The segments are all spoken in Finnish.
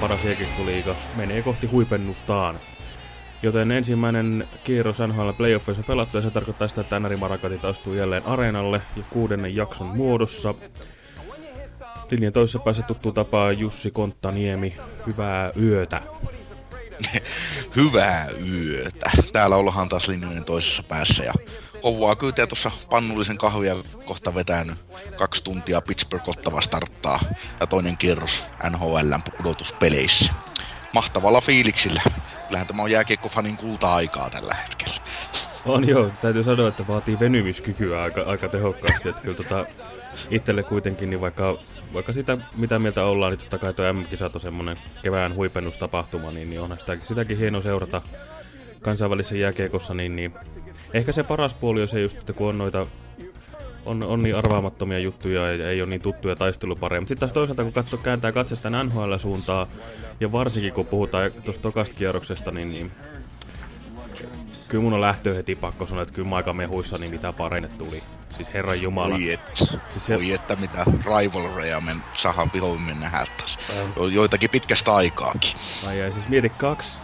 paras liiga menee kohti huipennustaan. Joten ensimmäinen kierros NHL playoffissa pelattu ja se tarkoittaa sitä, että NR Marakatit astuu jälleen areenalle ja kuudennen jakson muodossa. Linjan toisessa päässä tuttu tapaa Jussi Konttaniemi. Hyvää yötä. Hyvää yötä. Täällä ollaan taas linjojen toisessa päässä ja kovaa kyytiä tuossa pannullisen kahvia kohta vetänyt. Kaksi tuntia Pittsburgh ottava starttaa ja toinen kierros NHLn pudotuspeleissä. Mahtavalla fiiliksillä. Kyllähän tämä on jääkiekkofanin kulta-aikaa tällä hetkellä. On joo, täytyy sanoa, että vaatii venymiskykyä aika, aika tehokkaasti. Että kyllä tota, itselle kuitenkin, niin vaikka, vaikka sitä mitä mieltä ollaan, niin totta kai tuo M-kisat on semmoinen kevään huipennustapahtuma, niin, niin onhan sitäkin, sitäkin hieno seurata kansainvälisessä jääkiekossa, niin, niin ehkä se paras puoli on se just, että kun on noita on, on niin arvaamattomia juttuja ja ei ole niin tuttuja taistelupareja. Mutta sitten taas toisaalta, kun katso, kääntää katsetta NHL-suuntaa, ja varsinkin kun puhutaan tuosta tokasta kierroksesta, niin, niin kyllä mun on lähtö heti pakko sanoa, että kyllä mä aika mehuissa, niin mitä pareille tuli. Siis Herran Jumala. Oi, et, siis se... oi että mitä rivalreja men vihoimmin nähdä taas. Ähm. Joitakin pitkästä aikaakin. Ai ja siis mieti kaksi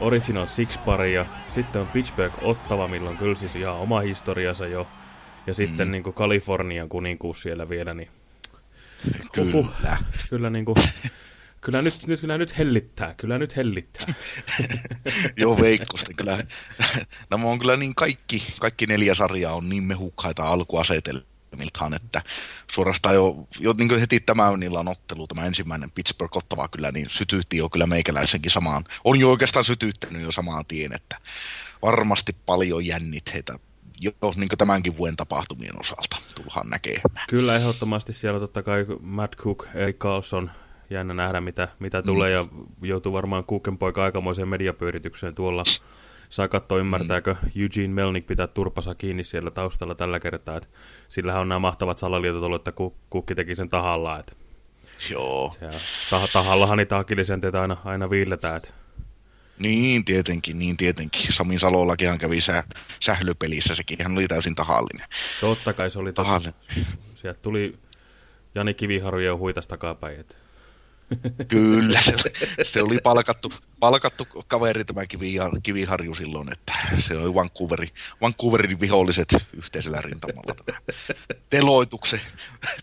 Original Six-paria, sitten on Pittsburgh Ottava, milloin kyllä siis ihan oma historiansa jo. Ja sitten mm. niin kuin Kalifornian kuninkuus siellä vielä, niin... Kyllä. Uhuh. Kyllä niin kuin... Kyllä nyt, nyt, kyllä nyt hellittää, kyllä nyt hellittää. Joo, veikkosti kyllä. Nämä on kyllä niin kaikki, kaikki neljä sarjaa on niin mehukkaita alkuasetelmiltaan, että suorastaan jo, jo niin kuin heti tämä illan ottelu, tämä ensimmäinen Pittsburgh ottava kyllä, niin sytyytti jo kyllä meikäläisenkin samaan. On jo oikeastaan sytyyttänyt jo samaan tien, että varmasti paljon jännitteitä jo niin tämänkin vuoden tapahtumien osalta tullaan näkemään. Kyllä ehdottomasti siellä totta kai Matt Cook, Eric Carlson, jännä nähdä mitä, mitä mm. tulee ja joutuu varmaan Cooken poika aikamoiseen mediapyöritykseen tuolla. Saa katsoa ymmärtääkö mm. Eugene Melnick pitää turpansa kiinni siellä taustalla tällä kertaa. Että sillähän on nämä mahtavat salaliitot ollut, että Kukki teki sen tahalla. Että Joo. tah tahallahan niitä akilisenteitä aina, aina viilletään. Että niin, tietenkin, niin tietenkin. Sami Salollakin kävi sä, sählypelissä, sekin hän oli täysin tahallinen. Totta kai se oli tahallinen. Sieltä tuli Jani Kiviharu ja huitas takapäin. Että... Kyllä, se, se oli palkattu, palkattu kaveri tämä Kiviharju silloin, että se oli Vancouverin, Vancouverin viholliset yhteisellä rintamalla tämä teloituksen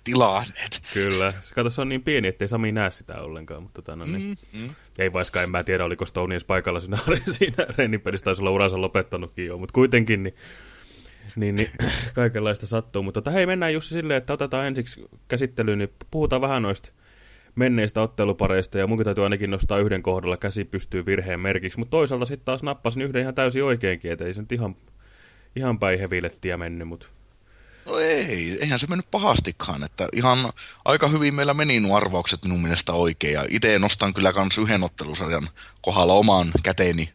tilanneet. Kyllä, kato se on niin pieni, ettei Sami näe sitä ollenkaan, mutta tota, no, niin. mm, mm. ei vaikka en mä tiedä, oliko Stonies paikalla siinä, siinä reenipelissä, taisi olla uransa lopettanutkin jo, mutta kuitenkin niin niin, niin kaikenlaista sattuu. Mutta tota, hei, mennään Jussi silleen, että otetaan ensiksi käsittelyyn, niin puhutaan vähän noista menneistä ottelupareista ja munkin täytyy ainakin nostaa yhden kohdalla käsi pystyy virheen merkiksi, mutta toisaalta sitten taas nappasin yhden ihan täysin oikeinkin, että ei se nyt ihan, ihan päin hevilettiä mennyt, mutta... No ei, eihän se mennyt pahastikaan, että ihan aika hyvin meillä meni nuo arvaukset minun mielestä oikein, ja itse nostan kyllä kans yhden ottelusarjan kohdalla oman käteeni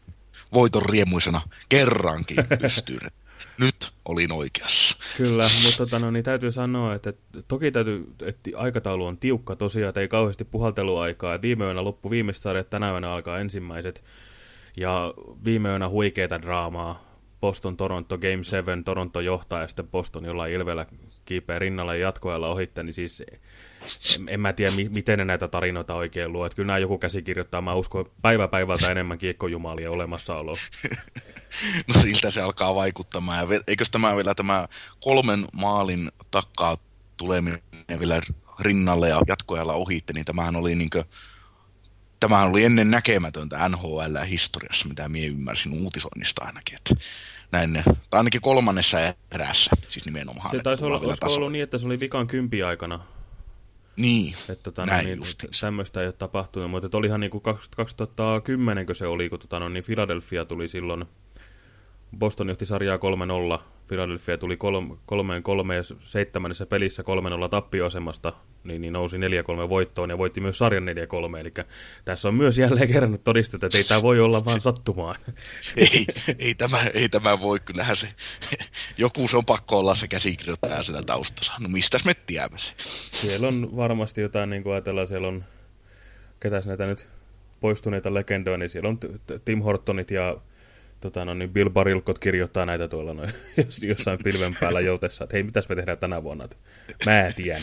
voiton riemuisena kerrankin pystyyn nyt olin oikeassa. Kyllä, mutta tota, no, niin täytyy sanoa, että, toki täytyy, että aikataulu on tiukka tosiaan, että ei kauheasti puhalteluaikaa. Viime yönä loppu viimeistä sarjat, tänä yönä alkaa ensimmäiset. Ja viime yönä huikeita draamaa. Boston, Toronto, Game 7, Toronto johtaa ja sitten Boston jollain ilveellä kiipeä rinnalla ja jatkoajalla ohitte, niin siis en, en mä tiedä, mi miten ne näitä tarinoita oikein luo. Että kyllä nämä joku käsikirjoittaa, mä uskon päivä päivältä enemmän kiekkojumalia olemassaoloa. No siltä se alkaa vaikuttamaan. Ja eikös tämä vielä tämä kolmen maalin takkaa tuleminen vielä rinnalle ja jatkoajalla ohitte, niin tämähän oli niinkö tämähän oli ennen näkemätöntä NHL-historiassa, mitä minä ymmärsin uutisoinnista ainakin. Että näin, tai ainakin kolmannessa erässä, siis nimenomaan. Se taisi olla, olisiko ollut niin, että se oli vikan kympi aikana niin, että, tota, no, niin, tämmöistä ei ole tapahtunut, mutta olihan niin kuin 2010, kun se oli, kun tota, no, niin Philadelphia tuli silloin, Boston johti sarjaa 3-0, Philadelphia tuli 3-3 ja seitsemännessä pelissä 3-0 tappioasemasta, niin, niin nousi 4-3 voittoon ja voitti myös sarjan 4-3. Eli tässä on myös jälleen kerran todistettu, että ei tämä voi olla vain sattumaan. ei, ei, tämä, ei tämä voi, kyllähän se, joku se on pakko olla se käsikirjoittaja siellä taustassa. No mistäs me tiedämme se? Siellä on varmasti jotain, niin kuin ajatellaan, siellä on ketäs näitä nyt poistuneita legendoja, niin siellä on Tim Hortonit ja tota, no, niin Bill Barilkot kirjoittaa näitä tuolla no, jossain pilven päällä joutessa, että hei, mitäs me tehdään tänä vuonna? Mä tiedän.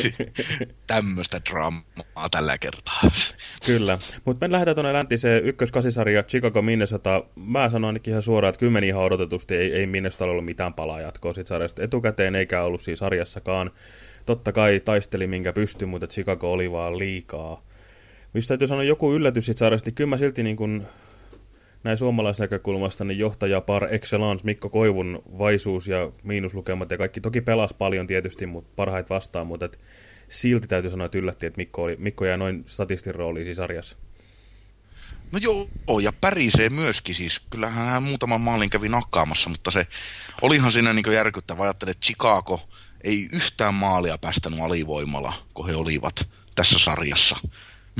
Tämmöistä draamaa tällä kertaa. Kyllä, mutta me lähdetään tuonne läntiseen ykköskasisarja Chicago Minnesota. Mä sanoin ainakin ihan suoraan, että kymmeni ihan odotetusti ei, ei Minnesota ollut mitään palaa jatkoa siitä sarjasta etukäteen, eikä ollut siinä sarjassakaan. Totta kai taisteli minkä pystyi, mutta Chicago oli vaan liikaa. Mistä täytyy sanoa joku yllätys siitä sarjasta, niin kyllä mä silti niin kuin näin suomalaisnäkökulmasta niin johtaja par excellence Mikko Koivun vaisuus ja miinuslukemat ja kaikki toki pelas paljon tietysti, mutta parhait vastaan, mutta et silti täytyy sanoa, että yllätti, että Mikko, oli, Mikko jäi noin statistin rooliin sarjassa. No joo, ja pärisee myöskin siis. Kyllähän hän muutaman maalin kävi nakkaamassa, mutta se olihan siinä niin järkyttävä. Ajattelin, että Chicago ei yhtään maalia päästänyt alivoimalla, kun he olivat tässä sarjassa.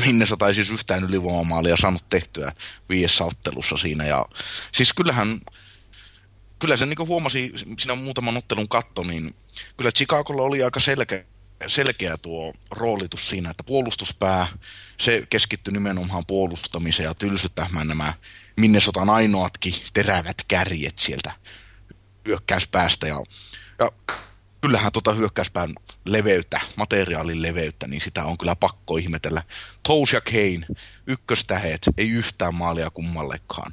Minnesota ei siis yhtään ylivoimamaalia saanut tehtyä viidessä ottelussa siinä. Ja, siis kyllähän, kyllä se niin huomasi, siinä muutaman ottelun katto, niin kyllä Chicagolla oli aika selkeä, selkeä tuo roolitus siinä, että puolustuspää, se keskittyi nimenomaan puolustamiseen ja tylsyttämään nämä Minnesotan ainoatkin terävät kärjet sieltä hyökkäyspäästä. Ja, ja kyllähän tuota hyökkäyspään leveyttä, materiaalin leveyttä, niin sitä on kyllä pakko ihmetellä. Tous ja Kane, ykköstäheet, ei yhtään maalia kummallekaan.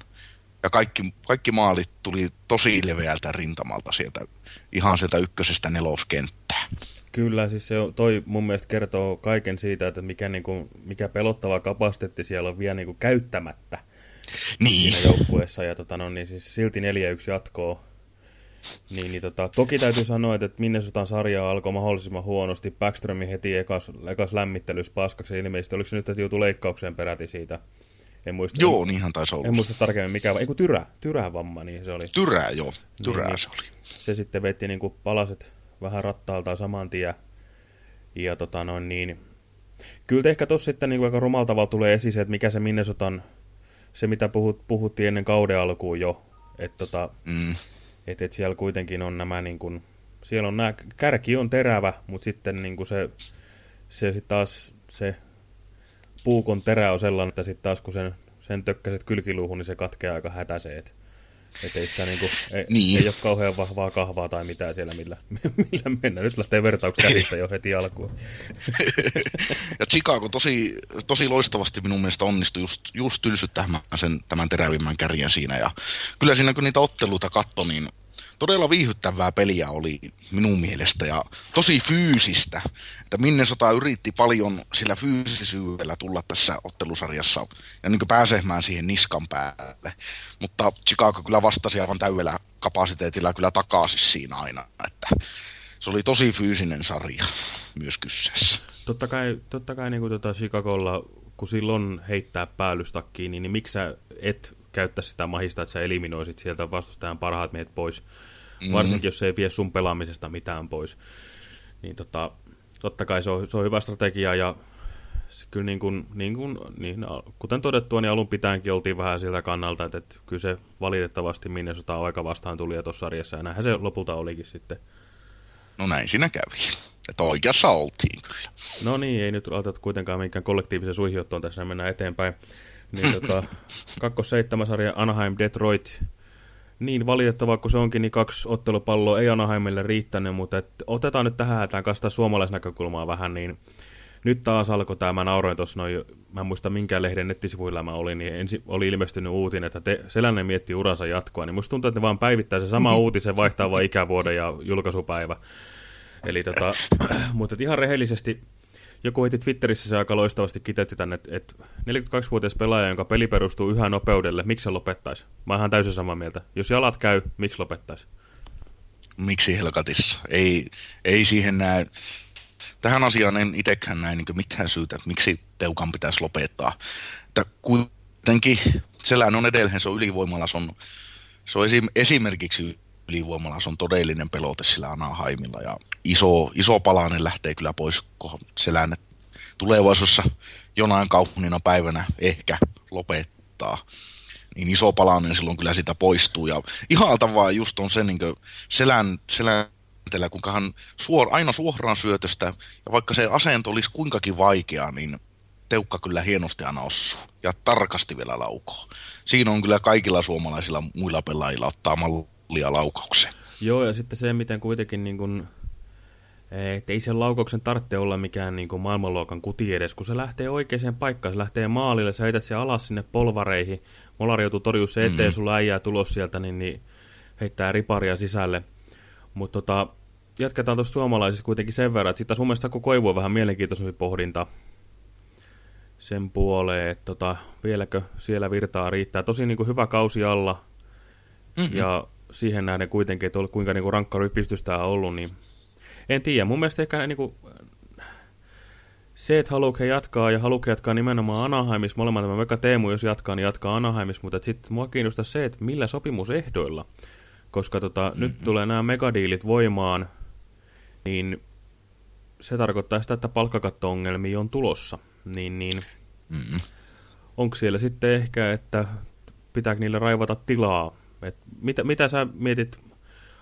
Ja kaikki, kaikki maalit tuli tosi leveältä rintamalta sieltä, ihan sieltä ykkösestä neloskenttää. Kyllä, siis se toi mun mielestä kertoo kaiken siitä, että mikä, niin kuin, mikä pelottava kapasiteetti siellä on vielä niin kuin käyttämättä niin. siinä joukkueessa. Ja tota, no, niin siis silti 4-1 jatkoa niin, niin tota, toki täytyy sanoa, että Minnesotan sarja alkoi mahdollisimman huonosti. Backströmi heti ekas, ekas lämmittelys paskaksi ilmeisesti. Oliko se nyt, että joutui leikkaukseen peräti siitä? En muista, joo, niinhän taisi olla. En muista tarkemmin mikä, ei kun tyrä, tyrä vamma, niin se oli. Tyrää, joo, tyrää niin, se oli. Se sitten veti niin kuin palaset vähän rattaalta saman tien. Ja tota noin niin, kyllä ehkä tuossa sitten niin kuin aika rumaltavalla tulee esiin se, että mikä se Minnesotan, se mitä puhut, puhuttiin ennen kauden alkuun jo, että tota, mm että et siellä kuitenkin on nämä, niin kuin, siellä on nämä, kärki on terävä, mutta sitten niin kuin se, se sit taas se puukon terä on sellainen, että sitten taas kun sen, sen tökkäset kylkiluuhun, niin se katkeaa aika hätäiseen. Et, et ei sitä niinku, ei, niin. ei ole kauhean vahvaa kahvaa tai mitään siellä, millä, millä mennään. Nyt lähtee vertauksia käsistä jo heti alkuun. ja Chicago tosi, tosi loistavasti minun mielestä onnistui just, just tylsyttämään sen, tämän terävimmän kärjen siinä. Ja kyllä siinä kun niitä otteluita katto, niin todella viihyttävää peliä oli minun mielestä ja tosi fyysistä. Että Minnesota yritti paljon sillä fyysisyydellä tulla tässä ottelusarjassa ja niin pääsemään siihen niskan päälle. Mutta Chicago kyllä vastasi aivan täydellä kapasiteetilla kyllä takaisin siinä aina. Että se oli tosi fyysinen sarja myös kyseessä. Totta kai, totta kai niin kuin tuota Chicagolla, kun silloin heittää päällystakkiin, niin, niin miksi sä et käyttäisi sitä mahista, että sä eliminoisit sieltä vastustajan parhaat miehet pois, mm. varsinkin jos se ei vie sun pelaamisesta mitään pois. Niin tota, totta kai se on, se on hyvä strategia ja kyllä niin kuin, niin kuin, niin, kuten todettua, niin alun pitäenkin oltiin vähän siltä kannalta, että, että kyllä se valitettavasti Minnesota aika vastaan tuli tuossa sarjassa ja näinhän se lopulta olikin sitten. No näin siinä kävi. Että oikeassa oltiin kyllä. No niin, ei nyt aloiteta kuitenkaan minkään kollektiivisen suihiottoon tässä, mennään eteenpäin. Niin tota, kakkos sarja Anaheim Detroit. Niin valitettavaa kuin se onkin, niin kaksi ottelupalloa ei Anaheimille riittänyt, mutta et otetaan nyt tähän hätään kastaa suomalaisnäkökulmaa vähän, niin nyt taas alkoi tämä, mä nauroin tuossa noin, mä en muista minkään lehden nettisivuilla mä olin, niin ensi, oli ilmestynyt uutin, että te, Selänen mietti uransa jatkoa, niin musta tuntuu, että ne vaan päivittää se sama uutisen, vaihtaa vaan ikävuoden ja julkaisupäivä. Eli tota, mutta ihan rehellisesti joku heti Twitterissä se aika loistavasti kiteytti tänne, että, että 42-vuotias pelaaja, jonka peli perustuu yhä nopeudelle, miksi se lopettaisi? Mä oon ihan täysin samaa mieltä. Jos jalat käy, miksi lopettaisi? Miksi helkatissa? Ei, ei siihen näe. Tähän asiaan en itsekään näe niin mitään syytä, että miksi Teukan pitäisi lopettaa. Että kuitenkin selään on edelleen, se on ylivoimalla, se on, se on esim, esimerkiksi ylivoimalla, se on todellinen pelote sillä Anaheimilla ja iso, iso palanen lähtee kyllä pois selään, tulevaisuudessa jonain kaupungina päivänä ehkä lopettaa. Niin iso palanen silloin kyllä sitä poistuu. Ja ihaltavaa just on se niin selän, seläntelä, kuinka hän suor, aina suoraan syötöstä, ja vaikka se asento olisi kuinkakin vaikea, niin Teukka kyllä hienosti aina osuu. Ja tarkasti vielä laukoo. Siinä on kyllä kaikilla suomalaisilla muilla pelaajilla ottaa mallia laukaukseen. Joo, ja sitten se, miten kuitenkin niin kuin, että ei sen laukauksen tarvitse olla mikään niin kuin maailmanluokan kuti edes, kun se lähtee oikeaan paikkaan, se lähtee maalille, sä heität se alas sinne polvareihin, molari joutuu torjua se eteen, mm. sulla äijää tulos sieltä, niin, niin heittää riparia sisälle. Mutta tota, jatketaan tuosta suomalaisista kuitenkin sen verran, että sitten mun mielestä kun Koivu on vähän mielenkiintoisempi pohdinta sen puoleen, että tota, vieläkö siellä virtaa riittää. Tosi niin kuin hyvä kausi alla, mm -hmm. ja siihen nähden kuitenkin, että kuinka niin kuin rankka rypistystä on ollut, niin en tiedä. Mun mielestä ehkä niin kuin, se, että haluatko he jatkaa ja haluatko jatkaa nimenomaan Anaheimissa, molemmat tämä vaikka Teemu, jos jatkaa, niin jatkaa Anaheimissa, mutta sitten mua kiinnostaa se, että millä sopimusehdoilla, koska tota, mm -hmm. nyt tulee nämä megadiilit voimaan, niin se tarkoittaa sitä, että palkkakatto-ongelmia on tulossa, niin, niin mm -hmm. onko siellä sitten ehkä, että pitääkö niille raivata tilaa, et mitä, mitä sä mietit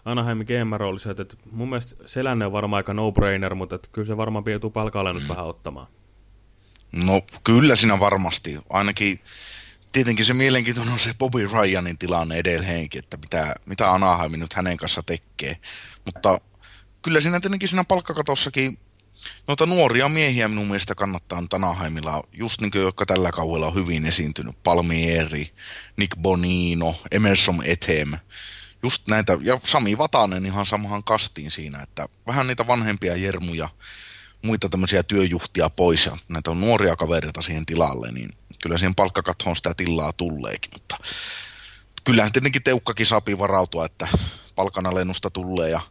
Anaheimin GM-roolissa, mun mielestä Selänne on varmaan aika no-brainer, mutta että kyllä se varmaan joutuu palkalennus mm. vähän ottamaan. No kyllä siinä varmasti. Ainakin tietenkin se mielenkiintoinen on se Bobby Ryanin tilanne edelleenkin, että mitä, mitä Anaheim nyt hänen kanssa tekee. Mutta kyllä siinä tietenkin siinä palkkakatossakin noita nuoria miehiä minun mielestä kannattaa Anaheimilla, just niin kuin, jotka tällä kaudella on hyvin esiintynyt. Palmieri, Nick Bonino, Emerson Ethem just näitä, ja Sami Vatanen ihan samahan kastiin siinä, että vähän niitä vanhempia jermuja, muita tämmöisiä työjuhtia pois ja näitä on nuoria kavereita siihen tilalle, niin kyllä siihen palkkakathoon sitä tilaa tulleekin, mutta kyllähän tietenkin Teukkakin saapi varautua, että palkanalennusta tulee ja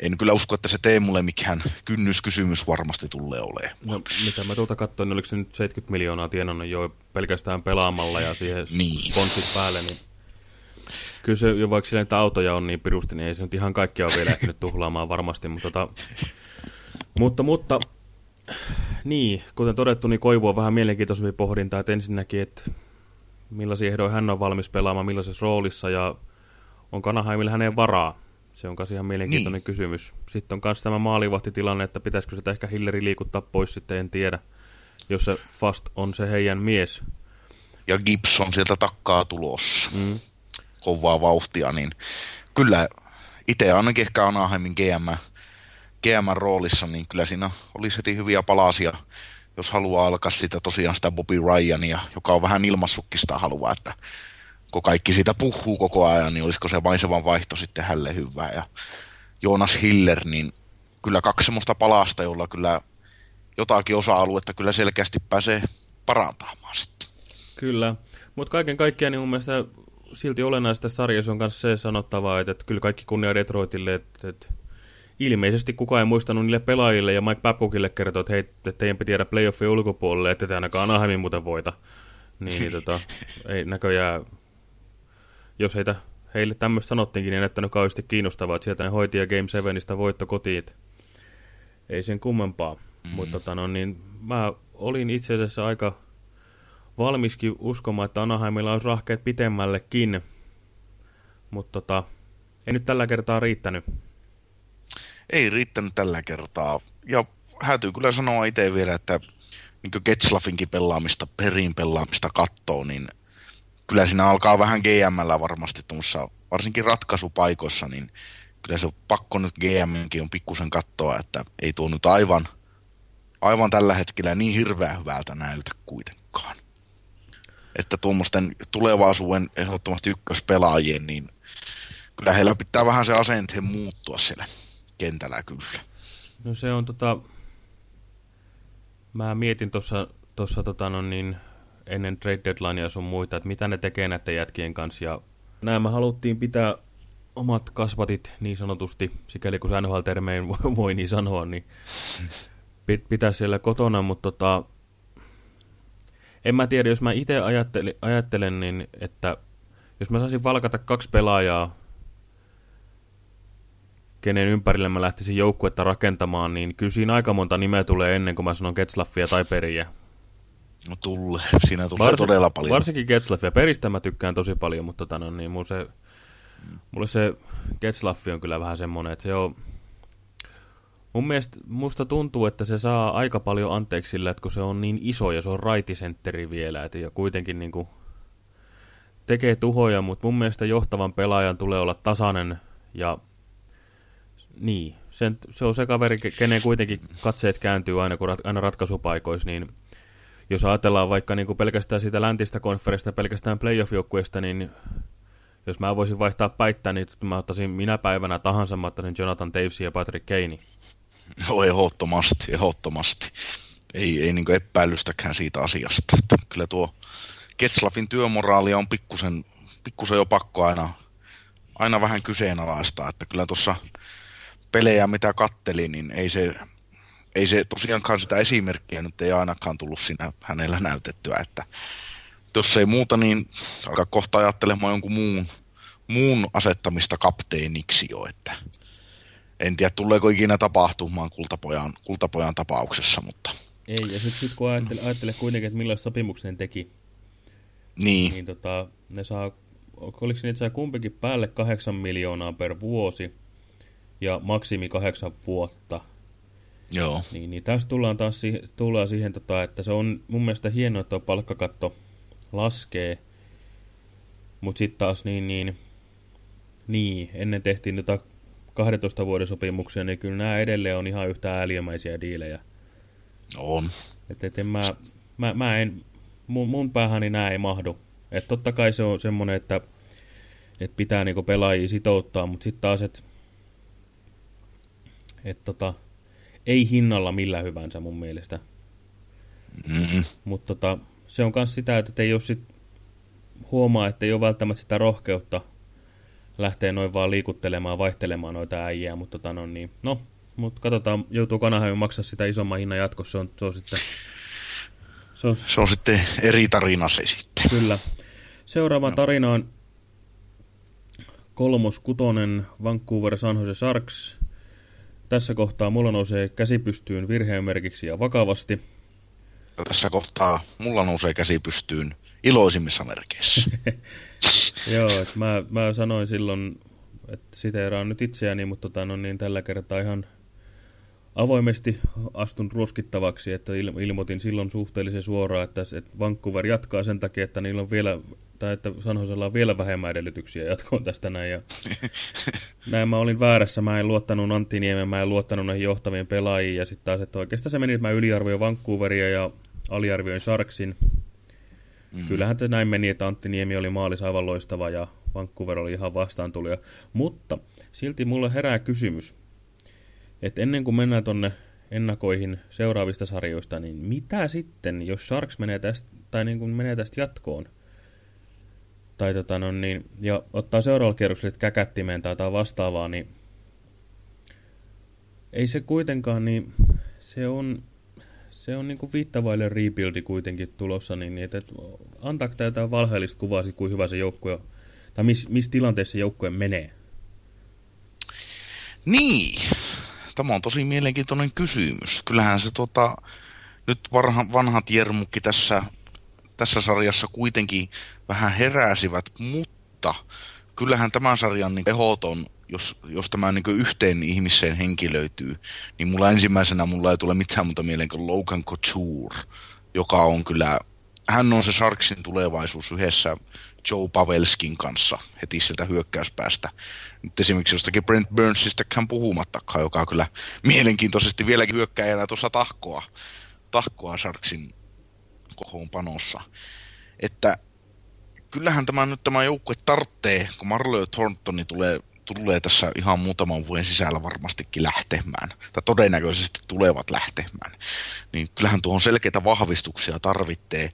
en kyllä usko, että se Teemulle mikään kynnyskysymys varmasti tulee olemaan. No mitä mä tuolta katsoin, niin oliko se nyt 70 miljoonaa tienannut jo pelkästään pelaamalla ja siihen niin. sponsit päälle, niin kyllä se, jo vaikka sillä että autoja on niin pirusti, niin ei se nyt ihan kaikkia ole vielä ehtinyt tuhlaamaan varmasti, mutta, tota, mutta, mutta niin, kuten todettu, niin Koivu on vähän mielenkiintoisempi pohdinta, että ensinnäkin, että millaisia ehdoja hän on valmis pelaamaan, millaisessa roolissa ja on Kanaheimilla hänen varaa. Se on myös ihan mielenkiintoinen niin. kysymys. Sitten on myös tämä maalivahtitilanne, että pitäisikö sitä ehkä Hilleri liikuttaa pois, sitten en tiedä, jos se Fast on se heidän mies. Ja Gibson sieltä takkaa tulossa. Mm kovaa vauhtia, niin kyllä itse ainakin ehkä Anaheimin GM, GM-roolissa, niin kyllä siinä olisi heti hyviä palasia, jos haluaa alkaa sitä tosiaan sitä Bobby Ryania, joka on vähän ilmassukkista haluaa, että kun kaikki siitä puhuu koko ajan, niin olisiko se maisevan vaihto sitten hälle hyvää. Ja Jonas Hiller, niin kyllä kaksi semmoista palasta, jolla kyllä jotakin osa-aluetta kyllä selkeästi pääsee parantamaan sitten. Kyllä, mutta kaiken kaikkiaan niin mun mielestä silti olennaista sarjassa on myös se sanottavaa, että, että kyllä kaikki kunnia Detroitille, että, että ilmeisesti kukaan ei muistanut niille pelaajille ja Mike Babcockille kertoo, että hei, että teidän piti jäädä playoffien ulkopuolelle, että te ainakaan Anaheimin muuten voita. Niin, niin tota, ei näköjään, jos heitä, heille tämmöistä sanottiinkin, niin ei näyttänyt kauheasti kiinnostavaa, että sieltä ne hoiti ja Game 7 voitto kotiin. Ei sen kummempaa. Mm. Mutta tota, no, niin, mä olin itse asiassa aika valmiskin uskomaan, että Anaheimilla olisi rahkeet pitemmällekin. Mutta tota, ei nyt tällä kertaa riittänyt. Ei riittänyt tällä kertaa. Ja häytyy kyllä sanoa itse vielä, että niin Getslafinkin pelaamista, perin pelaamista kattoo, niin kyllä siinä alkaa vähän GMllä varmasti tuossa, varsinkin ratkaisupaikoissa, niin kyllä se on pakko nyt GMkin on pikkusen katsoa, että ei tuo nyt aivan, aivan tällä hetkellä niin hirveän hyvältä näytä kuitenkaan että tuommoisten tulevaisuuden ehdottomasti ykköspelaajien, niin kyllä heillä pitää vähän se asenteen muuttua siellä kentällä kyllä. No se on tota, mä mietin tuossa tota, no niin, ennen trade deadlinea sun muita, että mitä ne tekee näiden jätkien kanssa ja näin me haluttiin pitää omat kasvatit niin sanotusti, sikäli kun NHL-termein voi niin sanoa, niin pitää siellä kotona, mutta tota, en mä tiedä, jos mä itse ajattelen, ajattelen, niin että jos mä saisin valkata kaksi pelaajaa, kenen ympärille mä lähtisin joukkuetta rakentamaan, niin kyllä siinä aika monta nimeä tulee ennen kuin mä sanon Getslaffia tai Periä. No tulee, siinä tulee Varsin, todella paljon. Varsinkin Getslaffia. Peristä mä tykkään tosi paljon, mutta tota, no, niin, mulle se, mulle se Getslaffi on kyllä vähän semmoinen, että se on Mun mielestä musta tuntuu, että se saa aika paljon anteeksi sillä, että kun se on niin iso ja se on raitisentteri vielä, että ja kuitenkin niinku tekee tuhoja, mutta mun mielestä johtavan pelaajan tulee olla tasainen ja niin, sen, se on se kaveri, kenen kuitenkin katseet kääntyy aina, kun rat, aina ratkaisupaikoissa, niin jos ajatellaan vaikka niin kuin pelkästään siitä läntistä konferista, pelkästään playoff-joukkueesta, niin jos mä voisin vaihtaa päittää, niin mä ottaisin minä päivänä tahansa, mä ottaisin Jonathan Davesin ja Patrick Kaney. No ehdottomasti, ehdottomasti. Ei, ei niin epäilystäkään siitä asiasta. Että kyllä tuo Ketslafin työmoraalia on pikkusen, pikkusen jo pakko aina, aina vähän kyseenalaistaa. Että kyllä tuossa pelejä, mitä kattelin, niin ei se, ei se tosiaankaan sitä esimerkkiä nyt ei ainakaan tullut siinä hänellä näytettyä, että jos ei muuta, niin aika kohta ajattelemaan jonkun muun, muun asettamista kapteeniksi jo, että en tiedä tuleeko ikinä tapahtumaan kultapojan, kultapojan tapauksessa, mutta... Ei, ja sitten sit kun ajattele, ajattele kuitenkin, että millaista sopimuksen teki, niin, niin tota, ne saa, oliko se niitä kumpikin päälle kahdeksan miljoonaa per vuosi, ja maksimi kahdeksan vuotta. Joo. Niin, niin tässä tullaan taas siihen, tullaan siihen tota, että se on mun mielestä hienoa, että palkkakatto laskee, mutta sitten taas niin, niin, niin, ennen tehtiin tota 12 vuoden sopimuksia, niin kyllä nämä edelleen on ihan yhtä ääliömäisiä diilejä. On. Et, et en mä, mä, mä en, mun, mun päähäni nämä ei mahdu. Et totta kai se on semmoinen, että et pitää niinku pelaajia sitouttaa, mutta sitten taas, että et tota, ei hinnalla millä hyvänsä mun mielestä. Mm -hmm. Mutta tota, se on myös sitä, että ei sit, huomaa, että ei ole välttämättä sitä rohkeutta lähteä noin vaan liikuttelemaan, vaihtelemaan noita äijää, mutta tota, no, niin, no, mutta katsotaan, joutuu Kanaheim maksaa sitä isomman hinnan jatkossa, se on, se on sitten... Se on, se on sitten eri tarina se sitten. Kyllä. Seuraava no. tarina on kolmos kutonen Vancouver San Jose Sharks. Tässä kohtaa mulla nousee käsi pystyyn virheen merkiksi ja vakavasti. Tässä kohtaa mulla nousee käsi pystyyn iloisimmissa merkeissä. Joo, että mä, mä sanoin silloin, että siteeraan nyt itseäni, mutta tota, no niin, tällä kertaa ihan avoimesti astun ruoskittavaksi, että il, ilmoitin silloin suhteellisen suoraan, että, että Vancouver jatkaa sen takia, että niillä on vielä, tai että Sanhosella on vielä vähemmän edellytyksiä jatkoon tästä näin. Ja näin mä olin väärässä, mä en luottanut Antti Niemen, mä en luottanut näihin johtaviin pelaajiin, ja sitten taas, että oikeastaan se meni, että mä yliarvioin Vancouveria ja aliarvioin Sharksin. Mm. Kyllähän te näin meni, että Antti Niemi oli maalis aivan loistava ja Vancouver oli ihan vastaantulija. Mutta silti mulle herää kysymys, että ennen kuin mennään tonne ennakoihin seuraavista sarjoista, niin mitä sitten, jos Sharks menee tästä, tai niin kuin menee tästä jatkoon, tai tota, no niin, ja ottaa seuraavalla kierroksella käkättimeen tai jotain vastaavaa, niin ei se kuitenkaan, niin se on se on niinku viittavaille rebuildi kuitenkin tulossa, niin että et, antaako tämä jotain valheellista kuvaa, kuin hyvä se joukkue, tai missä mis tilanteessa joukkue menee? Niin, tämä on tosi mielenkiintoinen kysymys. Kyllähän se tota, nyt varha, vanhat jermukki tässä, tässä sarjassa kuitenkin vähän heräsivät, mutta kyllähän tämän sarjan niin ehdoton jos, jos tämä niin yhteen ihmiseen henkilöityy, niin mulla ensimmäisenä mulla ei tule mitään muuta mieleen kuin Logan Couture, joka on kyllä, hän on se Sharksin tulevaisuus yhdessä Joe Pavelskin kanssa heti sieltä hyökkäyspäästä. Nyt esimerkiksi jostakin Brent Burnsistäkään puhumattakaan, joka kyllä mielenkiintoisesti vieläkin hyökkäjänä tuossa tahkoa, tahkoa Sharksin kokoonpanossa. Että kyllähän tämä nyt tämä joukkue tarttee, kun Marlo Thorntoni tulee tulee tässä ihan muutaman vuoden sisällä varmastikin lähtemään, tai todennäköisesti tulevat lähtemään, niin kyllähän tuohon selkeitä vahvistuksia tarvitsee,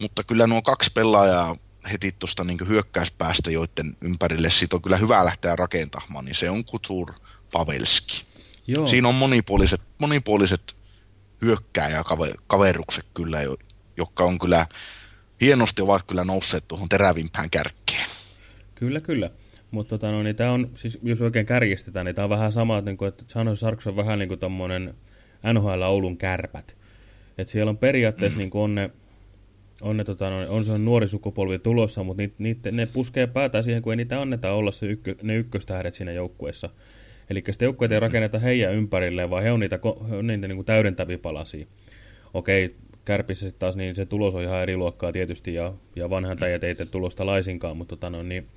mutta kyllä nuo kaksi pelaajaa heti tuosta niin hyökkäyspäästä, joiden ympärille siitä on kyllä hyvä lähteä rakentamaan, niin se on Kutsur Pavelski. Joo. Siinä on monipuoliset, monipuoliset hyökkääjäkaverukset kyllä, jotka on kyllä hienosti ovat kyllä nousseet tuohon terävimpään kärkkeen. Kyllä, kyllä. Mutta tota, no, niin tämä on, siis jos oikein kärjestetään, niin tämä on vähän sama, niin kuin, että San Jose Sharks on vähän niin kuin NHL Oulun kärpät. Et siellä on periaatteessa mm. niin kuin on ne, on, ne, tota, no, on se nuori sukupolvi tulossa, mutta niit, niit, ne puskee päätä siihen, kun ei niitä anneta olla se ykkö, ne ykköstähdet siinä joukkueessa. Eli sitten joukkueet ei rakenneta heidän ympärilleen, vaan he on niitä, he on niitä niin kuin täydentäviä palasia. Okei, Kärpissä sitten taas niin se tulos on ihan eri luokkaa tietysti, ja, ja vanhan täijät ei tee tulosta laisinkaan, mutta tota, no, niin,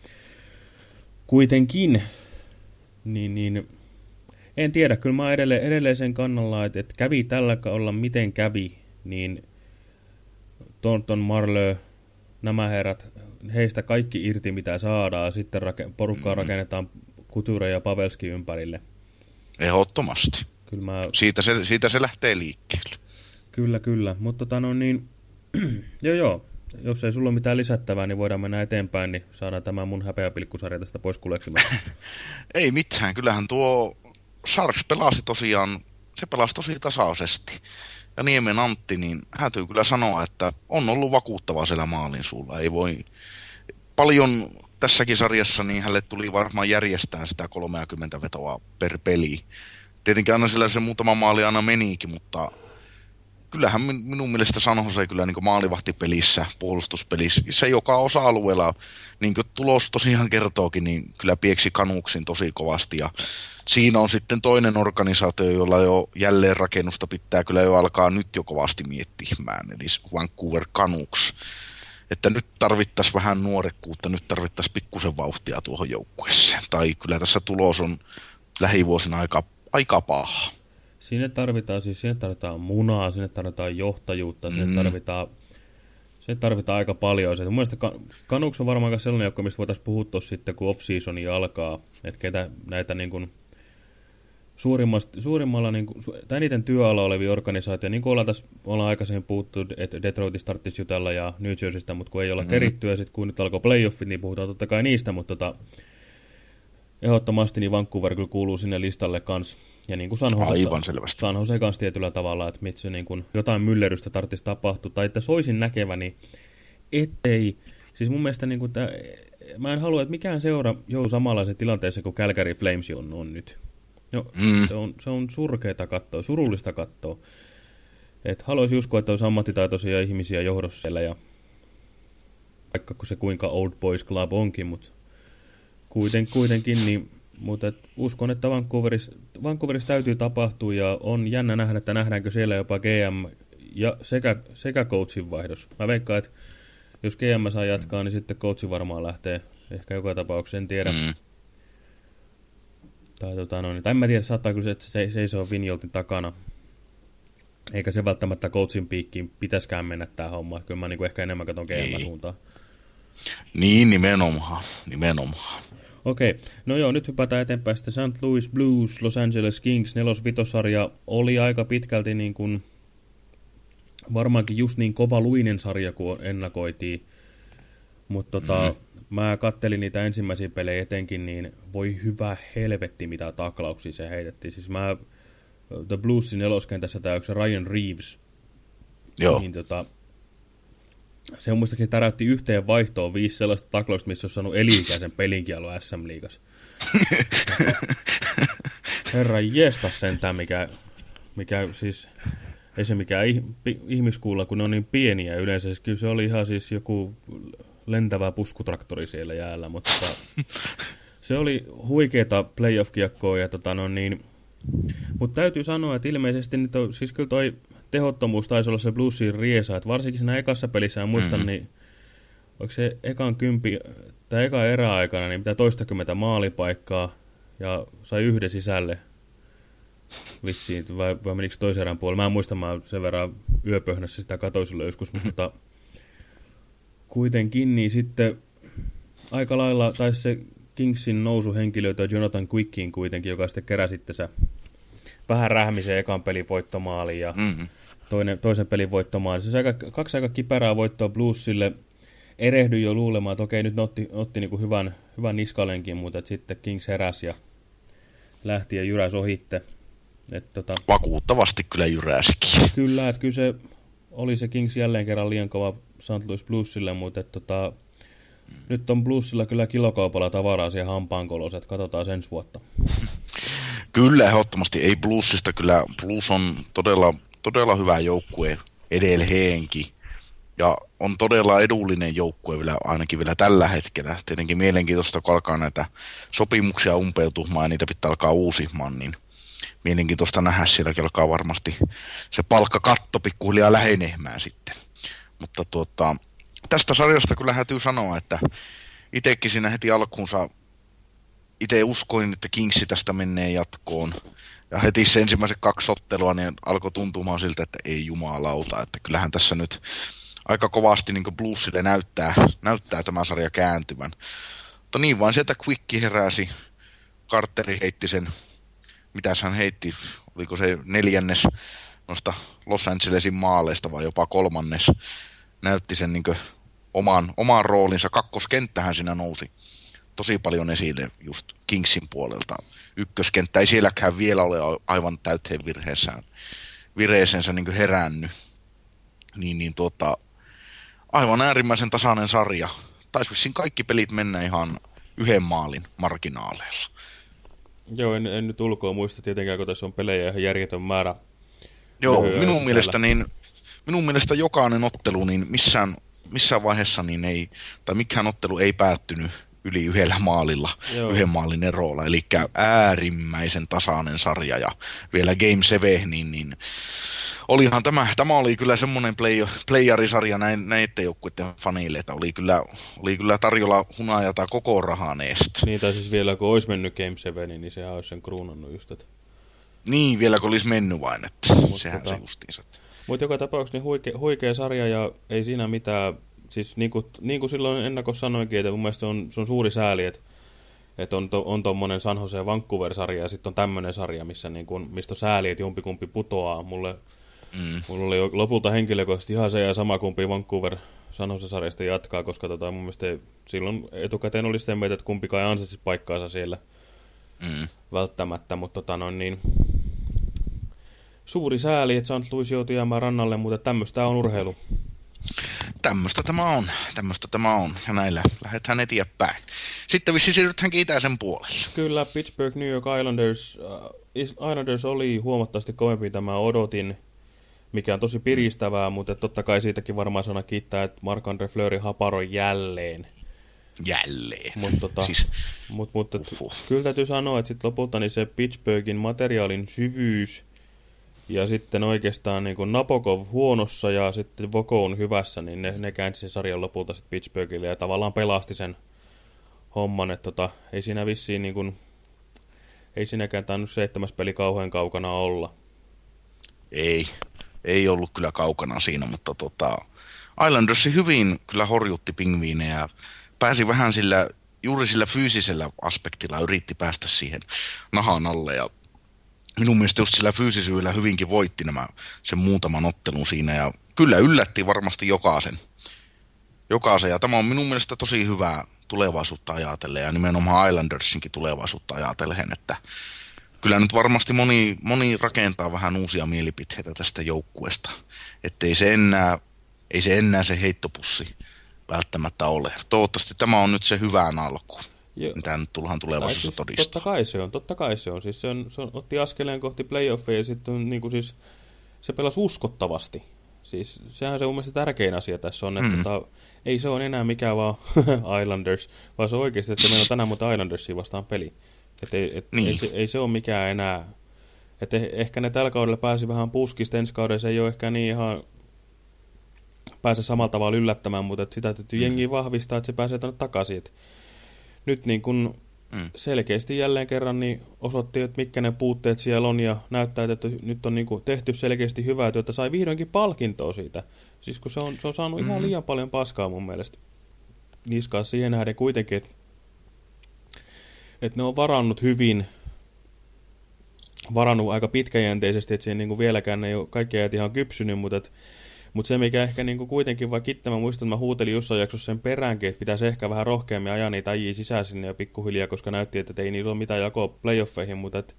kuitenkin, niin, niin en tiedä, kyllä mä edelleen, edelleen sen kannalla, että, että kävi tällä olla miten kävi, niin Thornton, Marlö, nämä herrat, heistä kaikki irti mitä saadaan, sitten rake, porukkaa mm. rakennetaan Kuture ja Pavelski ympärille. Ehdottomasti. Kyllä mä... siitä, se, siitä se lähtee liikkeelle. Kyllä, kyllä. Mutta tota, no niin, joo joo, jos ei sulla ole mitään lisättävää, niin voidaan mennä eteenpäin, niin saadaan tämä mun häpeäpilkkusarja tästä pois kuleksimasta. ei mitään, kyllähän tuo Sharks pelasi tosiaan, se pelasi tosi tasaisesti. Ja Niemen Antti, niin hätyy kyllä sanoa, että on ollut vakuuttava siellä maalin suulla. Ei voi paljon tässäkin sarjassa, niin hänelle tuli varmaan järjestää sitä 30 vetoa per peli. Tietenkin aina sillä se muutama maali aina menikin, mutta kyllähän minun mielestä San Jose kyllä niin maalivahtipelissä, puolustuspelissä, se joka osa-alueella, niin kuin tulos tosiaan kertookin, niin kyllä pieksi kanuksin tosi kovasti. Ja siinä on sitten toinen organisaatio, jolla jo jälleen rakennusta pitää kyllä jo alkaa nyt jo kovasti miettimään, eli Vancouver Canucks. Että nyt tarvittaisiin vähän nuorekkuutta, nyt tarvittaisiin pikkusen vauhtia tuohon joukkueeseen. Tai kyllä tässä tulos on lähivuosina aika, aika paha. Sinne tarvitaan siis, sinne tarvitaan munaa, sinne tarvitaan johtajuutta, sinne mm. tarvitaan se tarvitaan aika paljon. Se, mun mielestä Kanuks on varmaan sellainen joukko, mistä voitaisiin puhua sitten, kun off-seasoni alkaa. Että ketä näitä niin kuin, suurimmalla, niin kuin, tai eniten työala olevia organisaatioita, niin kuin ollaan, tässä, ollaan aikaisemmin puhuttu, että Detroitista tarvitsisi jutella ja New Jerseystä, mutta kun ei olla mm. keritty, ja sitten kun nyt alkoi playoffit, niin puhutaan totta kai niistä, mutta tota, ehdottomasti niin Vancouver kyllä kuuluu sinne listalle kanssa. Ja niin kuin San Jose, Aivan selvästi. San Jose kanssa tietyllä tavalla, että mitsi niin kuin jotain myllerrystä tarvitsisi tapahtua, tai että soisin näkeväni, ettei, siis mun mielestä niin kuin tämä, mä en halua, että mikään seura joutuu samanlaisessa tilanteessa kuin Calgary Flames on, on nyt. No, mm. se, on, se on surkeita katsoa, surullista katsoa. Et haluaisin uskoa, että olisi ammattitaitoisia ihmisiä johdossa siellä, ja vaikka kun se kuinka Old Boys Club onkin, mutta kuiten, kuitenkin, niin, mutta et uskon, että Vancouverissa, Vancouverissa täytyy tapahtua ja on jännä nähdä, että nähdäänkö siellä jopa GM ja sekä, sekä coachin vaihdos. Mä veikkaan, että jos GM saa jatkaa, niin sitten coachi varmaan lähtee ehkä joka tapauksessa, en tiedä. Mm. Tai, tota, no, niin, tai en mä tiedä, saattaa kyllä se, että se seisoo Vinjoltin takana. Eikä se välttämättä coachin piikkiin pitäskään mennä tämä homma. Kyllä mä niin ehkä enemmän katson GM-suuntaan. Niin, nimenomaan. nimenomaan. Okei, no joo, nyt hypätään eteenpäin. Sitten St. Louis Blues, Los Angeles Kings, nelos-vitosarja oli aika pitkälti niin kuin, varmaankin just niin kova luinen sarja kuin ennakoitiin. Mutta tota, mm. mä kattelin niitä ensimmäisiä pelejä etenkin, niin voi hyvä helvetti mitä taklauksia se heitettiin. Siis mä, The Bluesin neloskentässä tämä yksi Ryan Reeves, Joo. Niin, tota, se on muistakin täräytti yhteen vaihtoon viisi sellaista taklausta, missä olisi saanut eliikäisen pelinkielo SM-liigassa. Herra jesta sentään, mikä, mikä siis, ei se mikään ihmiskuulla, kun ne on niin pieniä yleensä. Siis kyllä se oli ihan siis joku lentävä puskutraktori siellä jäällä, mutta se oli huikeeta playoff-kiekkoa ja tota no niin, mutta täytyy sanoa, että ilmeisesti nyt on, siis kyllä toi tehottomuus taisi olla se Bluesin riesa, että varsinkin siinä ekassa pelissä, en muista, mm. niin onko se ekan kympi, tai eka eräaikana, niin mitä toistakymmentä maalipaikkaa, ja sai yhden sisälle vissiin, vai, vai menikö toisen erän puolella. Mä en muista, mä sen verran yöpöhnässä sitä katoin joskus, mutta kuitenkin, niin sitten aika lailla taisi se Kingsin nousuhenkilöitä Jonathan Quickin kuitenkin, joka sitten keräsi vähän rähmisen ekan pelin voittomaali ja mm -hmm. Toinen, toisen pelin voittomaali. Se aika, kaksi aika kiperää voittoa Bluesille. Erehdy jo luulemaan, että okei, nyt ne otti, otti niin kuin hyvän, hyvän niskalenkin, mutta sitten Kings heräsi ja lähti ja jyräsi ohitte. Et, tota, Vakuuttavasti kyllä jyräsikin. Kyllä, että kyllä se oli se Kings jälleen kerran liian kova St. Louis Bluesille, mutta et, tota, mm. nyt on Bluesilla kyllä kilokaupalla tavaraa siihen hampaankolossa, että katsotaan ensi vuotta. Kyllä, ehdottomasti ei Bluesista. Kyllä Blues on todella, todella hyvä joukkue edelleenkin. ja on todella edullinen joukkue vielä, ainakin vielä tällä hetkellä. Tietenkin mielenkiintoista, kun alkaa näitä sopimuksia umpeutumaan ja niitä pitää alkaa uusimaan, niin mielenkiintoista nähdä sielläkin alkaa varmasti se palkkakatto pikkuhiljaa lähenemään sitten. Mutta tuota, tästä sarjasta kyllä hätyy sanoa, että itsekin siinä heti alkuunsa itse uskoin, että Kingsi tästä menee jatkoon. Ja heti se ensimmäiset kaksi ottelua niin alkoi tuntumaan siltä, että ei jumalauta, että kyllähän tässä nyt aika kovasti niin Bluesille näyttää, näyttää tämä sarja kääntyvän. Mutta niin vaan sieltä Quickki heräsi, Carteri heitti sen, mitä hän heitti, oliko se neljännes noista Los Angelesin maaleista vai jopa kolmannes, näytti sen niin oman, oman roolinsa, kakkoskenttähän siinä nousi tosi paljon esille just Kingsin puolelta. Ykköskenttä ei sielläkään vielä ole aivan täyteen virheessään, vireesensä niin herännyt. Niin, niin tuota, aivan äärimmäisen tasainen sarja. Taisi vissiin kaikki pelit mennä ihan yhden maalin marginaaleilla. Joo, en, en nyt ulkoa muista tietenkään, kun tässä on pelejä ihan järjetön määrä. Joo, minun mielestä, niin, minun mielestä jokainen ottelu, niin missään, missään vaiheessa niin ei, tai mikään ottelu ei päättynyt yli yhdellä maalilla, Joo. yhden maalin erolla. Eli äärimmäisen tasainen sarja ja vielä Game 7, niin, niin olihan tämä, tämä oli kyllä semmoinen play, playarisarja näin, näiden joukkuiden faneille, että oli kyllä, oli kyllä tarjolla hunajata koko rahan eest. Niin, tai siis vielä kun olisi mennyt Game 7, niin sehän olisi sen kruunannut just, että... Niin, vielä kun olisi mennyt vain, että Mut sehän tota, se justiinsa. Mutta joka tapauksessa niin huikea, huikea sarja ja ei siinä mitään siis niin kuin, niin kuin silloin ennakossa sanoinkin, että mun mielestä se on, se on suuri sääli, että, että on, to, on tuommoinen San Jose ja Vancouver-sarja ja sitten on tämmöinen sarja, missä niin kuin, mistä on sääli, että jompikumpi putoaa. Mulle, mm. mulle oli lopulta henkilökohtaisesti ihan se ja sama kumpi Vancouver San Jose-sarjasta jatkaa, koska tota, mun mielestä ei, silloin etukäteen oli sitä meitä, että kumpikaan ansaitsi paikkaansa siellä mm. välttämättä, mutta tota, noin, niin, suuri sääli, että St. Louis joutui jäämään rannalle, mutta tämmöistä on urheilu tämmöistä tämä on, tämmöistä tämä on, ja näillä lähdetään eteenpäin. Sitten vissi siirrytään itäisen puolelle. Kyllä, Pittsburgh New York Islanders, uh, Islanders oli huomattavasti kovempi tämä odotin, mikä on tosi piristävää, mutta totta kai siitäkin varmaan sana kiittää, että Marc-Andre Fleury haparoi jälleen. Jälleen. Mutta tota, siis, mut, mut, kyllä täytyy sanoa, että sit lopulta niin se Pittsburghin materiaalin syvyys ja sitten oikeastaan niin kuin Napokov huonossa ja sitten Vokon hyvässä, niin ne, ne käänti sen sarjan lopulta sitten Pittsburghille ja tavallaan pelasti sen homman. Että tota, ei siinä vissiin niin kuin, ei siinäkään tainnut seitsemäs peli kauhean kaukana olla. Ei, ei ollut kyllä kaukana siinä, mutta tota, Islandersi hyvin kyllä horjutti pingviinejä pääsi vähän sillä, juuri sillä fyysisellä aspektilla yritti päästä siihen nahan alle ja minun mielestä just sillä fyysisyydellä hyvinkin voitti nämä sen muutaman ottelun siinä ja kyllä yllätti varmasti jokaisen. jokaisen ja tämä on minun mielestä tosi hyvää tulevaisuutta ajatellen ja nimenomaan Islandersinkin tulevaisuutta ajatellen, että kyllä nyt varmasti moni, moni rakentaa vähän uusia mielipiteitä tästä joukkueesta, ettei se enää, ei se enää se heittopussi välttämättä ole. Toivottavasti tämä on nyt se hyvään alku. Jo. mitä nyt tullaan tulevaisuudessa siis, todistaa. Totta kai se on, totta kai se on. Siis se, on, se on, otti askeleen kohti playoffeja ja sitten niin kuin siis, se pelasi uskottavasti. Siis sehän se on mielestäni tärkein asia tässä on, että mm. tota, ei se ole enää mikään vaan Islanders, vaan se on oikeasti, että meillä on tänään muuta Islandersia vastaan peli. Et ei, et, niin. ei, se, ei se ole mikään enää, että eh, ehkä ne tällä kaudella pääsi vähän puskista, ensi kaudella se ei ole ehkä niin ihan pääse samalla tavalla yllättämään, mutta sitä täytyy mm. jengi vahvistaa, että se pääsee tänne takaisin. Et nyt niin kuin mm. selkeästi jälleen kerran niin osoitti, että mitkä ne puutteet siellä on ja näyttää, että nyt on niin kuin tehty selkeästi hyvää työtä. Sai vihdoinkin palkintoa siitä. Siis kun se on, se on saanut mm. ihan liian paljon paskaa mun mielestä niskaa siihen nähden kuitenkin, että, että ne on varannut hyvin varannut aika pitkäjänteisesti, että siihen niin kuin vieläkään ei ole kaikki ajat ihan kypsynyt, mutta että mutta se, mikä ehkä niinku kuitenkin, vaikka itse mä muistan, että mä huutelin jossain jaksossa sen peräänkin, että pitäisi ehkä vähän rohkeammin ajaa niitä ajia sisään sinne ja pikkuhiljaa, koska näytti, että ei niillä ole mitään jakoa playoffeihin, mutta et,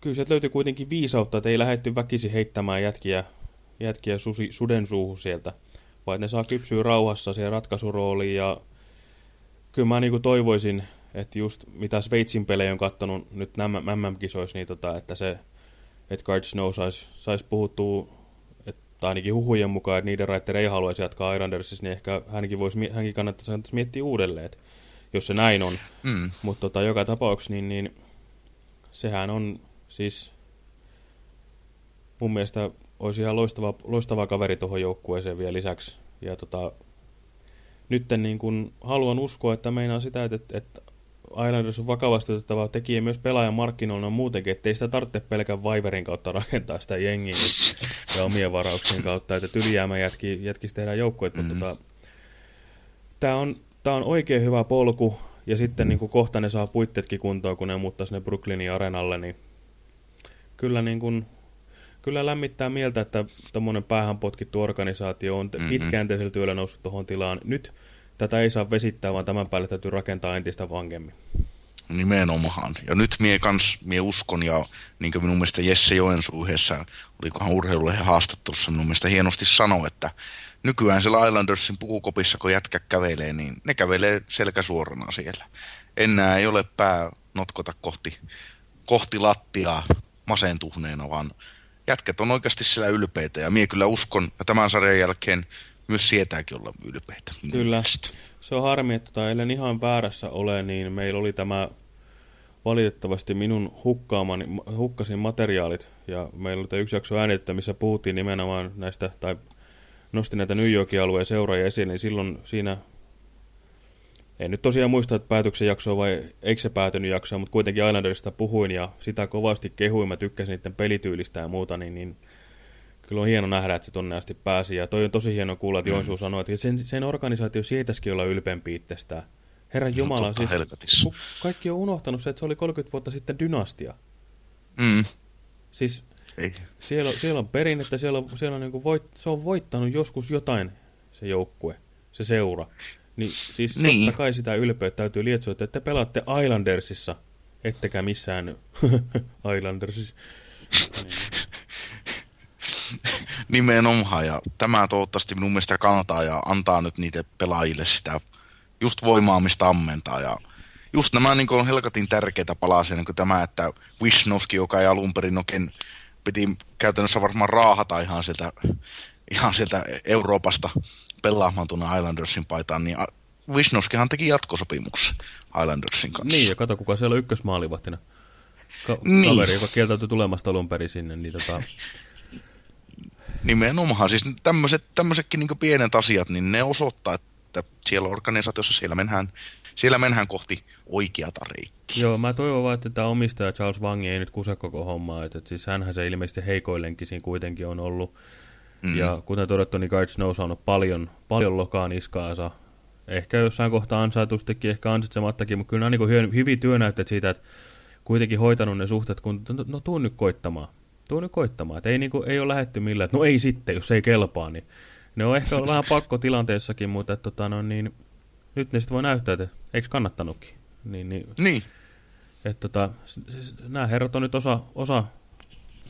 kyllä sieltä löytyi kuitenkin viisautta, että ei lähdetty väkisin heittämään jätkiä, jätkiä susi, suden suuhun sieltä, vaan ne saa kypsyä rauhassa siihen ratkaisurooliin ja kyllä mä niinku toivoisin, että just mitä Sveitsin pelejä on kattonut nyt nämä MM-kisoissa, niin tota, että se että Snow saisi sais puhuttua tai ainakin huhujen mukaan, että niiden Reiter ei haluaisi jatkaa Islandersissa, niin ehkä hänkin, voisi, hänkin kannattaisi, kannattaisi miettiä uudelleen, että jos se näin on. Mm. Mutta tota, joka tapauksessa, niin, niin sehän on siis mun mielestä olisi ihan loistava, loistava kaveri tuohon joukkueeseen vielä lisäksi. Ja tota, nyt niin kun haluan uskoa, että meinaa sitä, että, että Islanders on vakavasti otettava tekijä myös pelaajan markkinoilla muutenkin, ettei sitä tarvitse pelkän Viverin kautta rakentaa sitä jengiä ja omien varauksien kautta, että ylijäämä jätki, jätkisi tehdään joukkueet, mm -hmm. mutta tota, tämä on, tää on oikein hyvä polku, ja sitten niin kuin kohta ne saa puitteetkin kuntoon, kun ne muuttaa sinne Brooklynin arenalle, niin kyllä, niin kuin, kyllä lämmittää mieltä, että tuommoinen päähän potkittu organisaatio on mm -hmm. pitkäänteisellä työllä noussut tuohon tilaan. Nyt tätä ei saa vesittää, vaan tämän päälle täytyy rakentaa entistä vankemmin. Nimenomaan. Ja nyt mie kans, mie uskon, ja niin kuin minun mielestä Jesse Joensuu yhdessä, olikohan urheilulehen haastattelussa, minun mielestä hienosti sanoi, että nykyään siellä Islandersin pukukopissa, kun jätkä kävelee, niin ne kävelee selkä suorana siellä. Enää ei ole pää notkota kohti, kohti lattiaa masentuhneena, vaan jätkät on oikeasti siellä ylpeitä. Ja mie kyllä uskon, ja tämän sarjan jälkeen myös sietääkin olla ylpeitä. Kyllä. Se on harmi, että tota, ellen ihan väärässä ole, niin meillä oli tämä valitettavasti minun hukkaamani, hukkasin materiaalit. Ja meillä oli yksi jakso äänitettä, missä puhuttiin nimenomaan näistä, tai nosti näitä New Yorkin alueen seuraajia esiin, niin silloin siinä, en nyt tosiaan muista, että päätöksen jaksoa vai eikö se päätynyt jaksoa, mutta kuitenkin Islanderista puhuin ja sitä kovasti kehuin, mä tykkäsin niiden pelityylistä ja muuta, niin, niin kyllä on hieno nähdä, että se tonne asti pääsi. Ja toi on tosi hieno kuulla, että Joensuu mm. sanoi, että sen, sen organisaatio sietäisikin olla ylpeämpi itsestään. Herran no, Jumala, siis kaikki on unohtanut se, että se oli 30 vuotta sitten dynastia. Mm. Siis ei. Siellä, siellä on perinnettä, siellä on, siellä on niin voit, se on voittanut joskus jotain, se joukkue, se seura. Niin siis niin. totta kai sitä ylpeyttä täytyy lietsoa, että te pelaatte Islandersissa, ettekä missään Islandersissa. Nimenomaan, ja tämä toivottavasti minun mielestä kannattaa ja antaa nyt niitä pelaajille sitä just voimaa, mistä ammentaa. Ja just nämä niin on helkatin tärkeitä palasia, niin kuin tämä, että Wisnowski, joka ei alun perin oikein piti käytännössä varmaan raahata ihan sieltä, ihan sieltä Euroopasta pelaamaan tuonne Islandersin paitaan, niin Wisnowskihan teki jatkosopimuksen Islandersin kanssa. Niin, ja kato kuka siellä on ykkösmaalivahtina. Ka niin. Kaveri, joka kieltäytyi tulemasta alun perin sinne, niin tota... Nimenomaan, siis tämmöiset, tämmöisetkin niin pienet asiat, niin ne osoittaa, että siellä organisaatiossa siellä mennään siellä mennään kohti oikeata reittiä. Joo, mä toivon vaan, että tämä omistaja Charles Wang ei nyt kuse koko hommaa. Että, että siis hänhän se ilmeisesti heikoillenkin siinä kuitenkin on ollut. Mm. Ja kuten todettu, niin Guard Snow on saanut paljon, paljon lokaan iskaansa. Ehkä jossain kohtaa ansaitustikin, ehkä ansaitsemattakin, mutta kyllä nämä on niin hyviä työnäytteet siitä, että kuitenkin hoitanut ne suhteet, kun no, no tuu nyt koittamaan. Tuu nyt koittamaan. Että ei, niin kuin, ei ole lähetty millään, että no ei sitten, jos ei kelpaa, niin ne on ehkä vähän pakko tilanteessakin, mutta että, tota, no, niin, nyt ne sitten voi näyttää, että eikö kannattanutkin. Niin. niin. niin. Että tota, siis nämä herrat on nyt osa, osa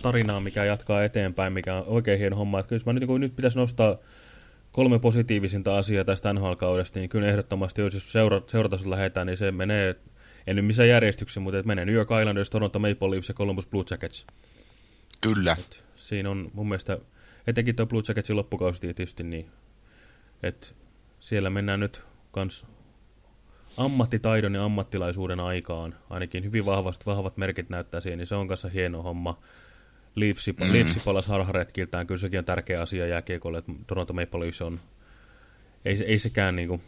tarinaa, mikä jatkaa eteenpäin, mikä on oikein hieno homma. Että jos mä nyt, niin nyt pitäisi nostaa kolme positiivisinta asiaa tästä NHL-kaudesta, niin kyllä ehdottomasti, jos seura, seuratasolla lähdetään, niin se menee, en nyt missään järjestyksessä, mutta että menee New York Islanders, Toronto Maple Leafs ja Columbus Blue Jackets. Kyllä. Et siinä on mun mielestä, etenkin tuo Blue Jacketsin loppukausi tietysti, niin että siellä mennään nyt kans ammattitaidon ja ammattilaisuuden aikaan. Ainakin hyvin vahvasti, vahvat merkit näyttää siihen, niin se on kanssa hieno homma. Leafsi, mm. Leafsi palas harharetkiltään, kyllä sekin on tärkeä asia jääkiekolle, että Toronto Maple Leafs on, ei, ei sekään niin kuin,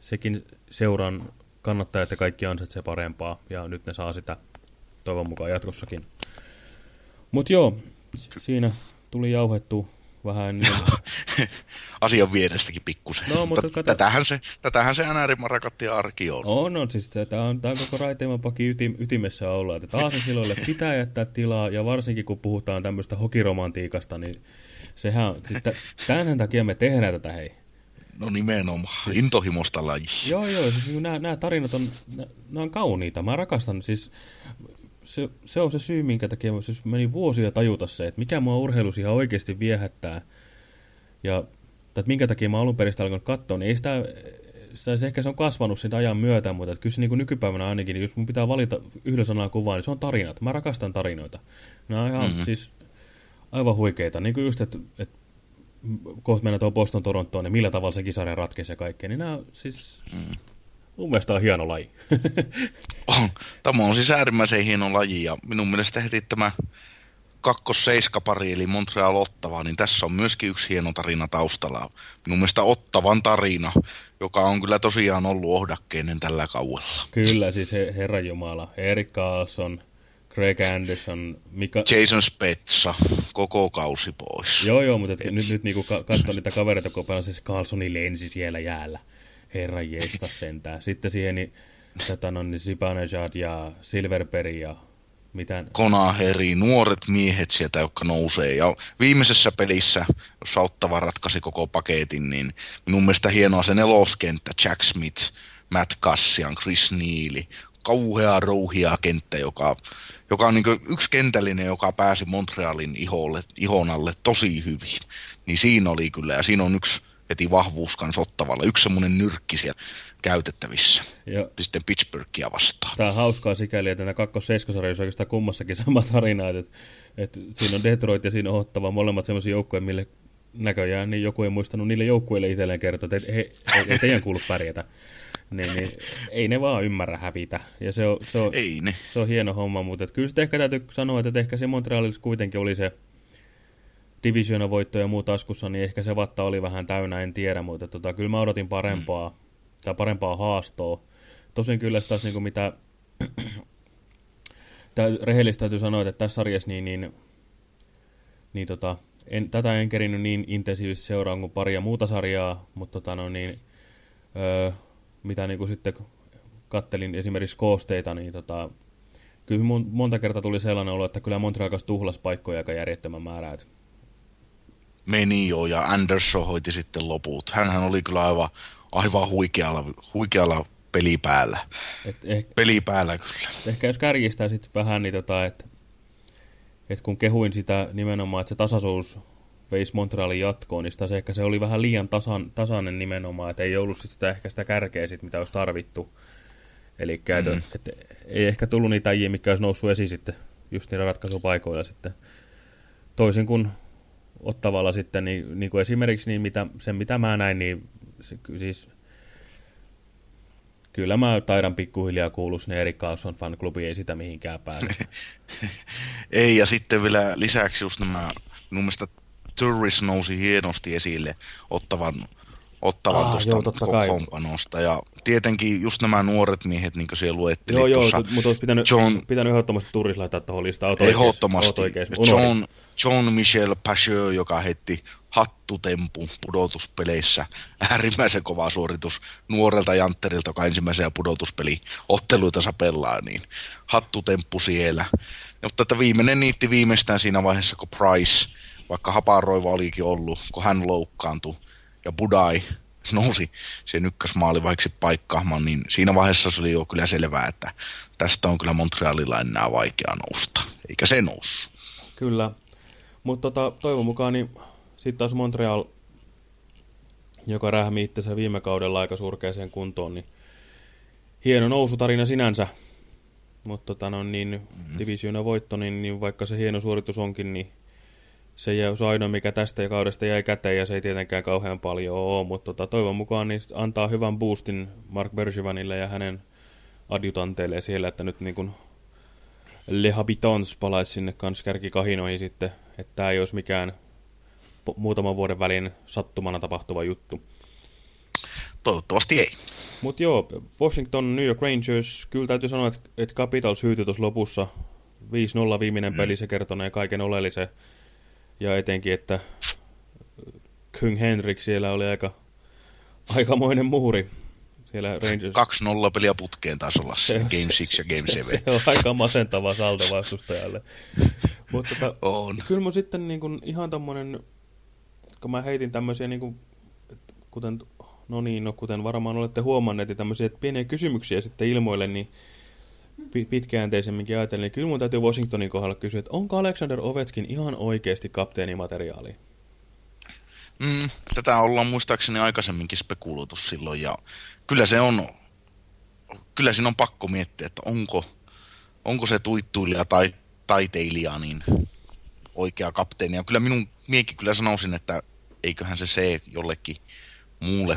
sekin seuran kannattaa, että kaikki ansaitsee parempaa, ja nyt ne saa sitä toivon mukaan jatkossakin. Mutta joo, siinä tuli jauhettu vähän niin... Asian vierestäkin pikkusen. No, mutta kata... tätähän, se, tätähän se NR-marakatti arki on. On, on siis tämä on, on koko Raiteimapaki ytim, ytimessä olla, että taas silloille pitää jättää tilaa, ja varsinkin kun puhutaan tämmöistä hokiromantiikasta, niin sehän, siis tämän takia me tehdään tätä, hei. No nimenomaan, siis, intohimosta laji. Joo, joo, siis niin nämä, nämä tarinat on, nämä on kauniita, mä rakastan, siis se, se on se syy, minkä takia siis meni vuosia tajuta se, että mikä mua urheilus ihan oikeasti viehättää. Ja että minkä takia mä alun perin alkanut katsoa, niin ei sitä, sitä ehkä se on kasvanut sitä ajan myötä, mutta että kyllä se niin kuin nykypäivänä ainakin, niin jos mun pitää valita yhdellä sanalla kuvaa, niin se on tarinat. Mä rakastan tarinoita. Nämä on ihan mm -hmm. siis aivan huikeita. Niin kuin just, että, että kohta mennään tuohon Boston Torontoon, niin millä tavalla se kisarja ratkeisi ja kaikkea, niin nämä siis... Mm. Mun mielestä on hieno laji. on. Tämä on siis äärimmäisen hieno laji ja minun mielestä heti tämä kakkos-seiskapari eli Montreal Ottava, niin tässä on myöskin yksi hieno tarina taustalla. Minun mielestä Ottavan tarina, joka on kyllä tosiaan ollut ohdakkeinen tällä kaudella. Kyllä, siis he, Herran Jumala, Erik Carlson, Greg Anderson, Mika... Jason Spetsa, koko kausi pois. Joo, joo, mutta et... nyt, nyt niinku katso niitä kavereita, kun paljon siis Carlsoni lensi siellä jäällä. Herran jeesta sentään. Sitten siihen niin, tätä, no, niin Sipanejad ja Silverberg ja mitään... Konaheri, nuoret miehet sieltä, jotka nousee. Ja viimeisessä pelissä, jos Auttava ratkaisi koko paketin, niin minun mielestä hienoa se neloskenttä, Jack Smith, Matt Cassian, Chris Neely, kauhea rouhia kenttä, joka, joka on niin yksi kentällinen, joka pääsi Montrealin iholle, ihon alle tosi hyvin. Niin siinä oli kyllä, ja siinä on yksi heti vahvuus kanssa ottavalla. Yksi semmoinen nyrkki siellä käytettävissä. Ja sitten Pittsburghia vastaan. Tämä on hauskaa sikäli, että nämä kakkos seiskosarjoissa oikeastaan kummassakin sama tarina, että, että, siinä on Detroit ja siinä on Ottava, molemmat semmoisia joukkoja, mille näköjään niin joku ei muistanut niille joukkueille itselleen kertoa, että he, ei teidän kuulu pärjätä. Niin, niin, ei ne vaan ymmärrä hävitä. Ja se on, se on, ei ne. Se on hieno homma, mutta että kyllä sitten ehkä täytyy sanoa, että ehkä se Montrealissa kuitenkin oli se voitto ja muu taskussa, niin ehkä se vatta oli vähän täynnä, en tiedä, mutta tota, kyllä mä odotin parempaa, tai parempaa haastoa. Tosin kyllä taas niin kuin mitä rehellistä täytyy sanoa, että tässä sarjassa niin, niin, niin tota, en, tätä en kerinyt niin intensiivisesti seuraan kuin paria muuta sarjaa, mutta tota, no, niin, öö, mitä niin kuin sitten kattelin esimerkiksi koosteita, niin tota, kyllä monta kertaa tuli sellainen olo, että kyllä Montreal tuhlas paikkoja aika järjettömän määrää. Meni jo ja Anderson hoiti sitten loput. Hänhän oli kyllä aivan, aivan huikealla, huikealla pelipäällä. Et ehkä, pelipäällä kyllä. Ehkä jos kärjistää sitten vähän, niin tota, että et kun kehuin sitä nimenomaan, että se tasaisuus veisi Montrealin jatkoon, niin sitä se ehkä se oli vähän liian tasan, tasainen nimenomaan, että ei ollut sit sitä, ehkä sitä kärkeä, sit, mitä olisi tarvittu. Eli mm. -hmm. et, ei ehkä tullut niitä äijiä, mikä olisi noussut esiin sitten just niillä ratkaisupaikoilla sitten. Toisin kuin ottavalla sitten, niin, niin kuin esimerkiksi niin mitä, sen mitä mä näin, niin se, siis kyllä mä taidan pikkuhiljaa kuulua sinne Erik Carlson fanklubi, ei sitä mihinkään pääse. ei, ja sitten vielä lisäksi just nämä, mun mielestä Turris nousi hienosti esille ottavan, ottavan ah, tuosta kompanosta. Ja tietenkin just nämä nuoret miehet, niin kuin siellä luettelit Joo, joo, mutta olisi pitänyt, John, pitänyt ehdottomasti Turris laittaa tuohon listaan. Ehdottomasti. John, John Michel Pacheux, joka heitti hattutempu pudotuspeleissä. Äärimmäisen kova suoritus nuorelta Jantterilta, joka ensimmäisiä pudotuspeli otteluita pelaa, niin hattutemppu siellä. Mutta että viimeinen niitti viimeistään siinä vaiheessa, kun Price vaikka Haparoiva olikin ollut, kun hän loukkaantui ja Budai nousi sen ykkösmaalivaiksi paikkaamaan, niin siinä vaiheessa se oli jo kyllä selvää, että tästä on kyllä Montrealilla enää vaikea nousta, eikä se noussut. Kyllä, mutta tota, toivon mukaan niin sitten taas Montreal, joka rähmi itsensä viime kaudella aika surkeaseen kuntoon, niin hieno nousutarina sinänsä, mutta tota, no, niin, mm. divisiona voitto, niin, niin vaikka se hieno suoritus onkin, niin se on ainoa, mikä tästä kaudesta jäi käteen, ja se ei tietenkään kauhean paljon ole, mutta tota, toivon mukaan niin antaa hyvän boostin Mark Bergevanille ja hänen adjutanteille siellä, että nyt niin kuin Le Habitants palaisi sinne kanssa kärkikahinoihin sitten, että tämä ei olisi mikään muutaman vuoden välin sattumana tapahtuva juttu. Toivottavasti ei. Mutta joo, Washington, New York Rangers, kyllä täytyy sanoa, että, että Capitals hyytyi tuossa lopussa. 5-0 viimeinen peli, se kertonee kaiken oleellisen ja etenkin, että King Henrik siellä oli aika aikamoinen muuri. Siellä Rangers. 2-0 peliä putkeen taas olla se, Game 6 ja Game 7. Se, se on aika masentava salto vastustajalle. Mutta tota, on. kyllä mun sitten niin kuin, ihan tommonen, kun mä heitin tämmöisiä niin kuin, kuten, no niin, no kuten varmaan olette huomanneet, tämmöisiä pieniä kysymyksiä sitten ilmoille, niin pitkäjänteisemminkin ajatellen, niin kyllä mun täytyy Washingtonin kohdalla kysyä, että onko Alexander Ovechkin ihan oikeasti kapteenimateriaali? Mm, tätä ollaan muistaakseni aikaisemminkin spekuloitu silloin, ja kyllä se on, kyllä siinä on pakko miettiä, että onko, onko se tuittuilija tai taiteilija niin oikea kapteeni. Ja kyllä minun miekin kyllä sanoisin, että eiköhän se se jollekin muulle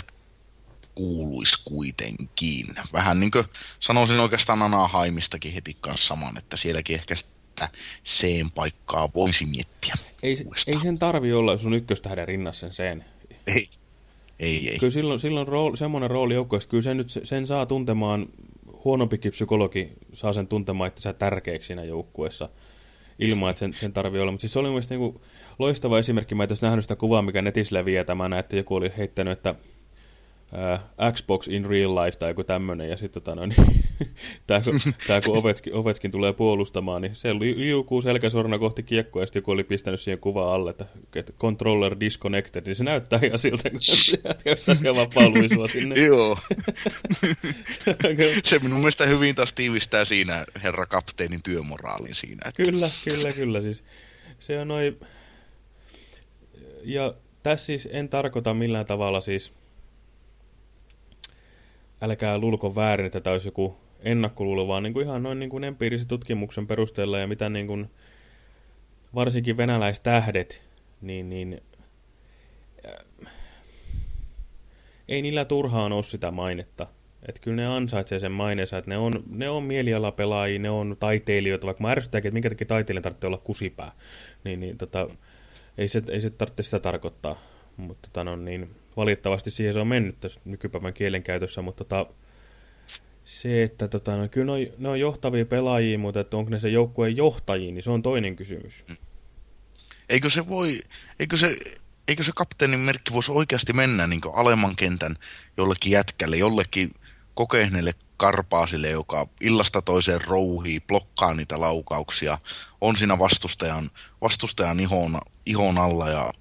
kuuluisi kuitenkin. Vähän niin kuin sanoisin oikeastaan Anaheimistakin heti kanssa saman, että sielläkin ehkä sitä seen paikkaa voisi miettiä. Ei, ei sen tarvi olla sun ykköstähden rinnassa sen. Ei, ei, ei. Kyllä silloin, silloin rooli, semmoinen rooli joukkueessa, kyllä sen, nyt, sen saa tuntemaan, huonompikin psykologi saa sen tuntemaan, että sä tärkeäksi siinä joukkueessa ilman, että sen, sen tarvii olla. Mutta siis se oli mielestäni niin loistava esimerkki. Mä en nähnyt sitä kuvaa, mikä netissä leviää tämän, että joku oli heittänyt, että äh, Xbox in real life tai joku tämmöinen, ja sitten tota, no, niin, tämä kun, tää, kun Ovetskin, Ovetskin tulee puolustamaan, niin se liukuu selkäsorna kohti kiekkoa, ja sitten joku oli pistänyt siihen kuvaan alle, että, että controller disconnected, niin se näyttää ihan siltä, kun se käyttää vapaa sinne. Joo. se minun mielestä hyvin taas tiivistää siinä herra kapteenin työmoraalin siinä. Että... Kyllä, kyllä, kyllä. Siis, se on noin... Ja tässä siis en tarkoita millään tavalla siis älkää luulko väärin, että tämä olisi joku ennakkoluulo, vaan niin kuin ihan noin niin kuin empiirisen tutkimuksen perusteella ja mitä niin kuin varsinkin venäläistähdet, niin, niin äh, ei niillä turhaan ole sitä mainetta. Että kyllä ne ansaitsee sen maineensa, että ne on, ne on mielialapelaajia, ne on taiteilijoita, vaikka mä ärsyttääkin, että minkä takia taiteilijan tarvitsee olla kusipää. Niin, niin tota, ei, se, ei se tarvitse sitä tarkoittaa. Mutta tota, no, niin, valitettavasti siihen se on mennyt tässä nykypäivän kielenkäytössä, mutta tota, se, että tota, no, kyllä ne on, ne on johtavia pelaajia, mutta että onko ne se joukkueen johtajia, niin se on toinen kysymys. Eikö se voi, eikö se, eikö se kapteenin merkki voisi oikeasti mennä niin alemman kentän jollekin jätkälle, jollekin kokeneelle karpaasille, joka illasta toiseen rouhii, blokkaa niitä laukauksia, on siinä vastustajan, vastustajan ihon, ihon alla ja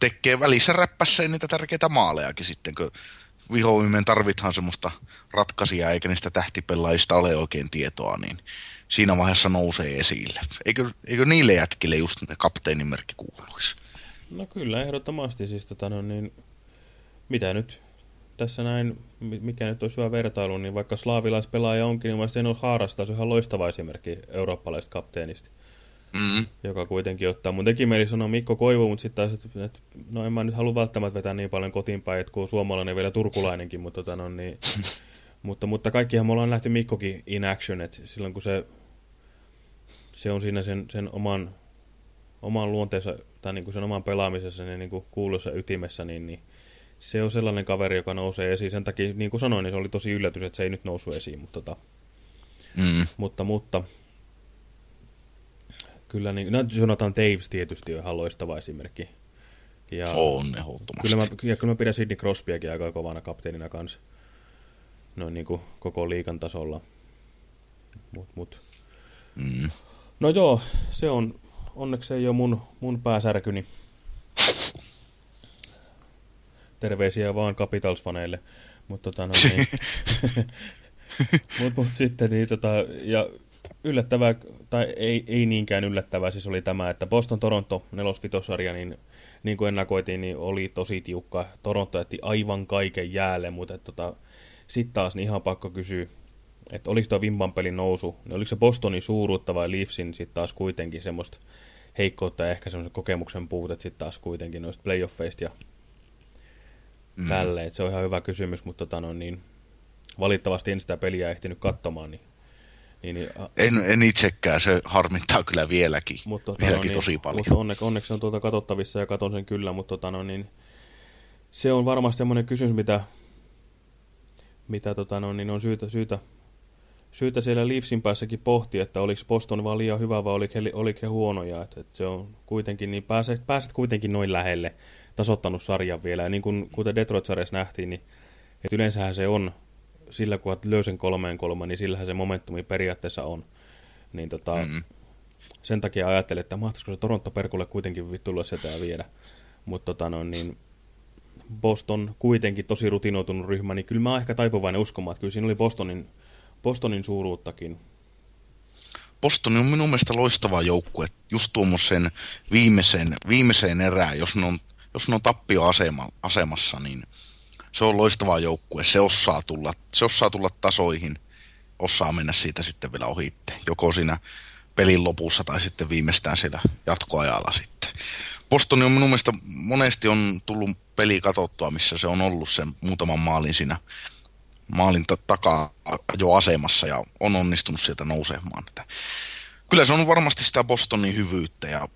tekee välissä räppässä niitä tärkeitä maalejakin sitten, kun vihoimmin tarvithan semmoista ratkaisijaa, eikä niistä tähtipelaajista ole oikein tietoa, niin siinä vaiheessa nousee esille. Eikö, eikö niille jätkille just kapteenin merkki kuuluisi? No kyllä, ehdottomasti. Siis, tota, no, niin, mitä nyt tässä näin, mikä nyt olisi hyvä vertailu, niin vaikka slaavilaispelaaja onkin, niin mielestäni on haarasta, se on ihan loistava esimerkki eurooppalaisesta kapteenista. Mm. joka kuitenkin ottaa. Mun teki mieli sanoa Mikko Koivu, mutta sitten taas, että, että no en mä nyt halua välttämättä vetää niin paljon kotiin päin, että kun suomalainen vielä turkulainenkin, mutta, tota, no, niin, mutta, mutta kaikkihan me ollaan nähty Mikkokin in action, että silloin kun se, se on siinä sen, sen oman, oman luonteensa tai niin kuin sen oman pelaamisessa niin, niin kuin kuulussa ytimessä, niin, niin se on sellainen kaveri, joka nousee esiin. Sen takia, niin kuin sanoin, niin se oli tosi yllätys, että se ei nyt noussut esiin, mutta, tota, mm. mutta, mutta Kyllä, niin, no Jonathan Davis tietysti on ihan loistava esimerkki. Ja on Kyllä mä, ja kyllä mä pidän Sidney Crosbyakin aika kovana kapteenina kanssa. Noin niin kuin koko liikan tasolla. Mut, mut. Mm. No joo, se on, onneksi ei ole mun, mun pääsärkyni. Terveisiä vaan Capitals-faneille. Mutta tota, no niin. mut, mut sitten niin tota, ja yllättävää, tai ei, ei niinkään yllättävää, siis oli tämä, että Boston-Toronto nelosvitosarja, niin, niin kuin ennakoitiin, niin oli tosi tiukka. Toronto jätti aivan kaiken jäälle, mutta tota, sitten taas niin ihan pakko kysyä, että oliko tuo Vimpan pelin nousu, niin oliko se Bostonin suuruutta vai Leafsin sitten taas kuitenkin semmoista heikkoutta ja ehkä semmoisen kokemuksen puutet sitten taas kuitenkin noista playoffeista ja mm. tälleen. Se on ihan hyvä kysymys, mutta tota, no, niin, valitettavasti en sitä peliä ehtinyt katsomaan, niin niin, niin, en, en itsekään, se harmittaa kyllä vieläkin, mutta, tota, vieläkin no, tosi paljon. Mutta onne, onneksi on tuota katsottavissa ja katon sen kyllä, mutta tota, no, niin, se on varmasti semmoinen kysymys, mitä, mitä tota, no, niin on syytä, syytä, syytä siellä Leafsin päässäkin pohtia, että oliko Boston vaan liian hyvä vai oliko he, oliko he huonoja. Että, että se on kuitenkin, niin pääset, pääset kuitenkin noin lähelle tasottanut sarjan vielä. Ja niin kuin, kuten Detroit-sarjassa nähtiin, niin että yleensähän se on sillä kun löysen kolmeen kolme, niin sillähän se momentumi periaatteessa on. Niin tota, mm -hmm. sen takia ajattelin, että mahtaisiko se Toronto Perkulle kuitenkin tulla sieltä ja viedä. Mutta tota no, niin Boston kuitenkin tosi rutinoitunut ryhmä, niin kyllä mä oon ehkä taipuvainen uskomaan, että kyllä siinä oli Bostonin, Bostonin suuruuttakin. Boston on minun mielestä loistava joukkue, just tuommoisen viimeisen, viimeiseen erään, jos ne on, jos ne on tappioasemassa, niin se on loistava joukkue, se osaa tulla, se osaa tulla tasoihin, osaa mennä siitä sitten vielä ohitte, joko siinä pelin lopussa tai sitten viimeistään siellä jatkoajalla sitten. Boston on minun mielestä monesti on tullut peli katsottua, missä se on ollut sen muutaman maalin siinä maalin takaa jo asemassa ja on onnistunut sieltä nousemaan. Kyllä se on varmasti sitä Bostonin hyvyyttä ja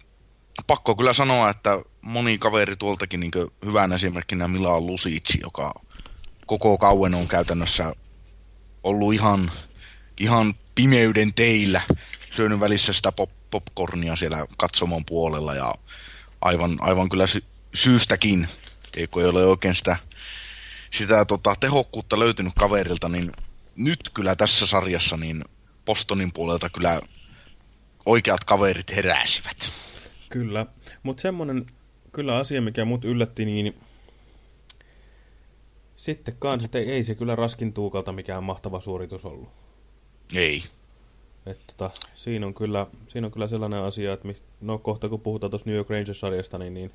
pakko kyllä sanoa, että moni kaveri tuoltakin niin hyvän esimerkkinä Milan Lusic, joka koko kauen on käytännössä ollut ihan, ihan pimeyden teillä, syönyt välissä sitä pop, popcornia siellä katsomon puolella ja aivan, aivan kyllä sy- syystäkin, eikö ei ole oikein sitä, sitä tota, tehokkuutta löytynyt kaverilta, niin nyt kyllä tässä sarjassa niin Bostonin puolelta kyllä oikeat kaverit heräsivät. Kyllä, mutta semmoinen kyllä asia, mikä mut yllätti, niin sitten kans, että ei, ei se kyllä raskin tuukalta mikään mahtava suoritus ollut. Ei. Että tota, siinä, on kyllä, siinä on kyllä sellainen asia, että mist, no kohta kun puhutaan tuossa New York Rangers-sarjasta, niin, niin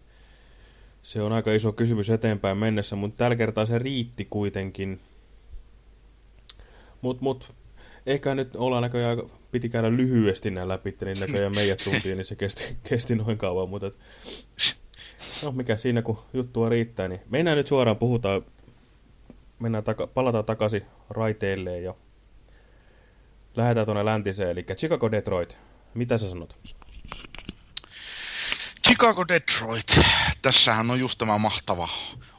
se on aika iso kysymys eteenpäin mennessä, mutta tällä kertaa se riitti kuitenkin. Mutta mut, ehkä nyt ollaan näköjään, piti käydä lyhyesti nämä läpi, niin näköjään meidän tuntiin, niin se kesti, kesti noin kauan, mutta et, no mikä siinä kun juttua riittää, niin mennään nyt suoraan, puhutaan, mennään taka, palataan takaisin raiteille ja lähdetään tuonne läntiseen, eli Chicago Detroit. Mitä sä sanot? Chicago Detroit. Tässähän on just tämä mahtava,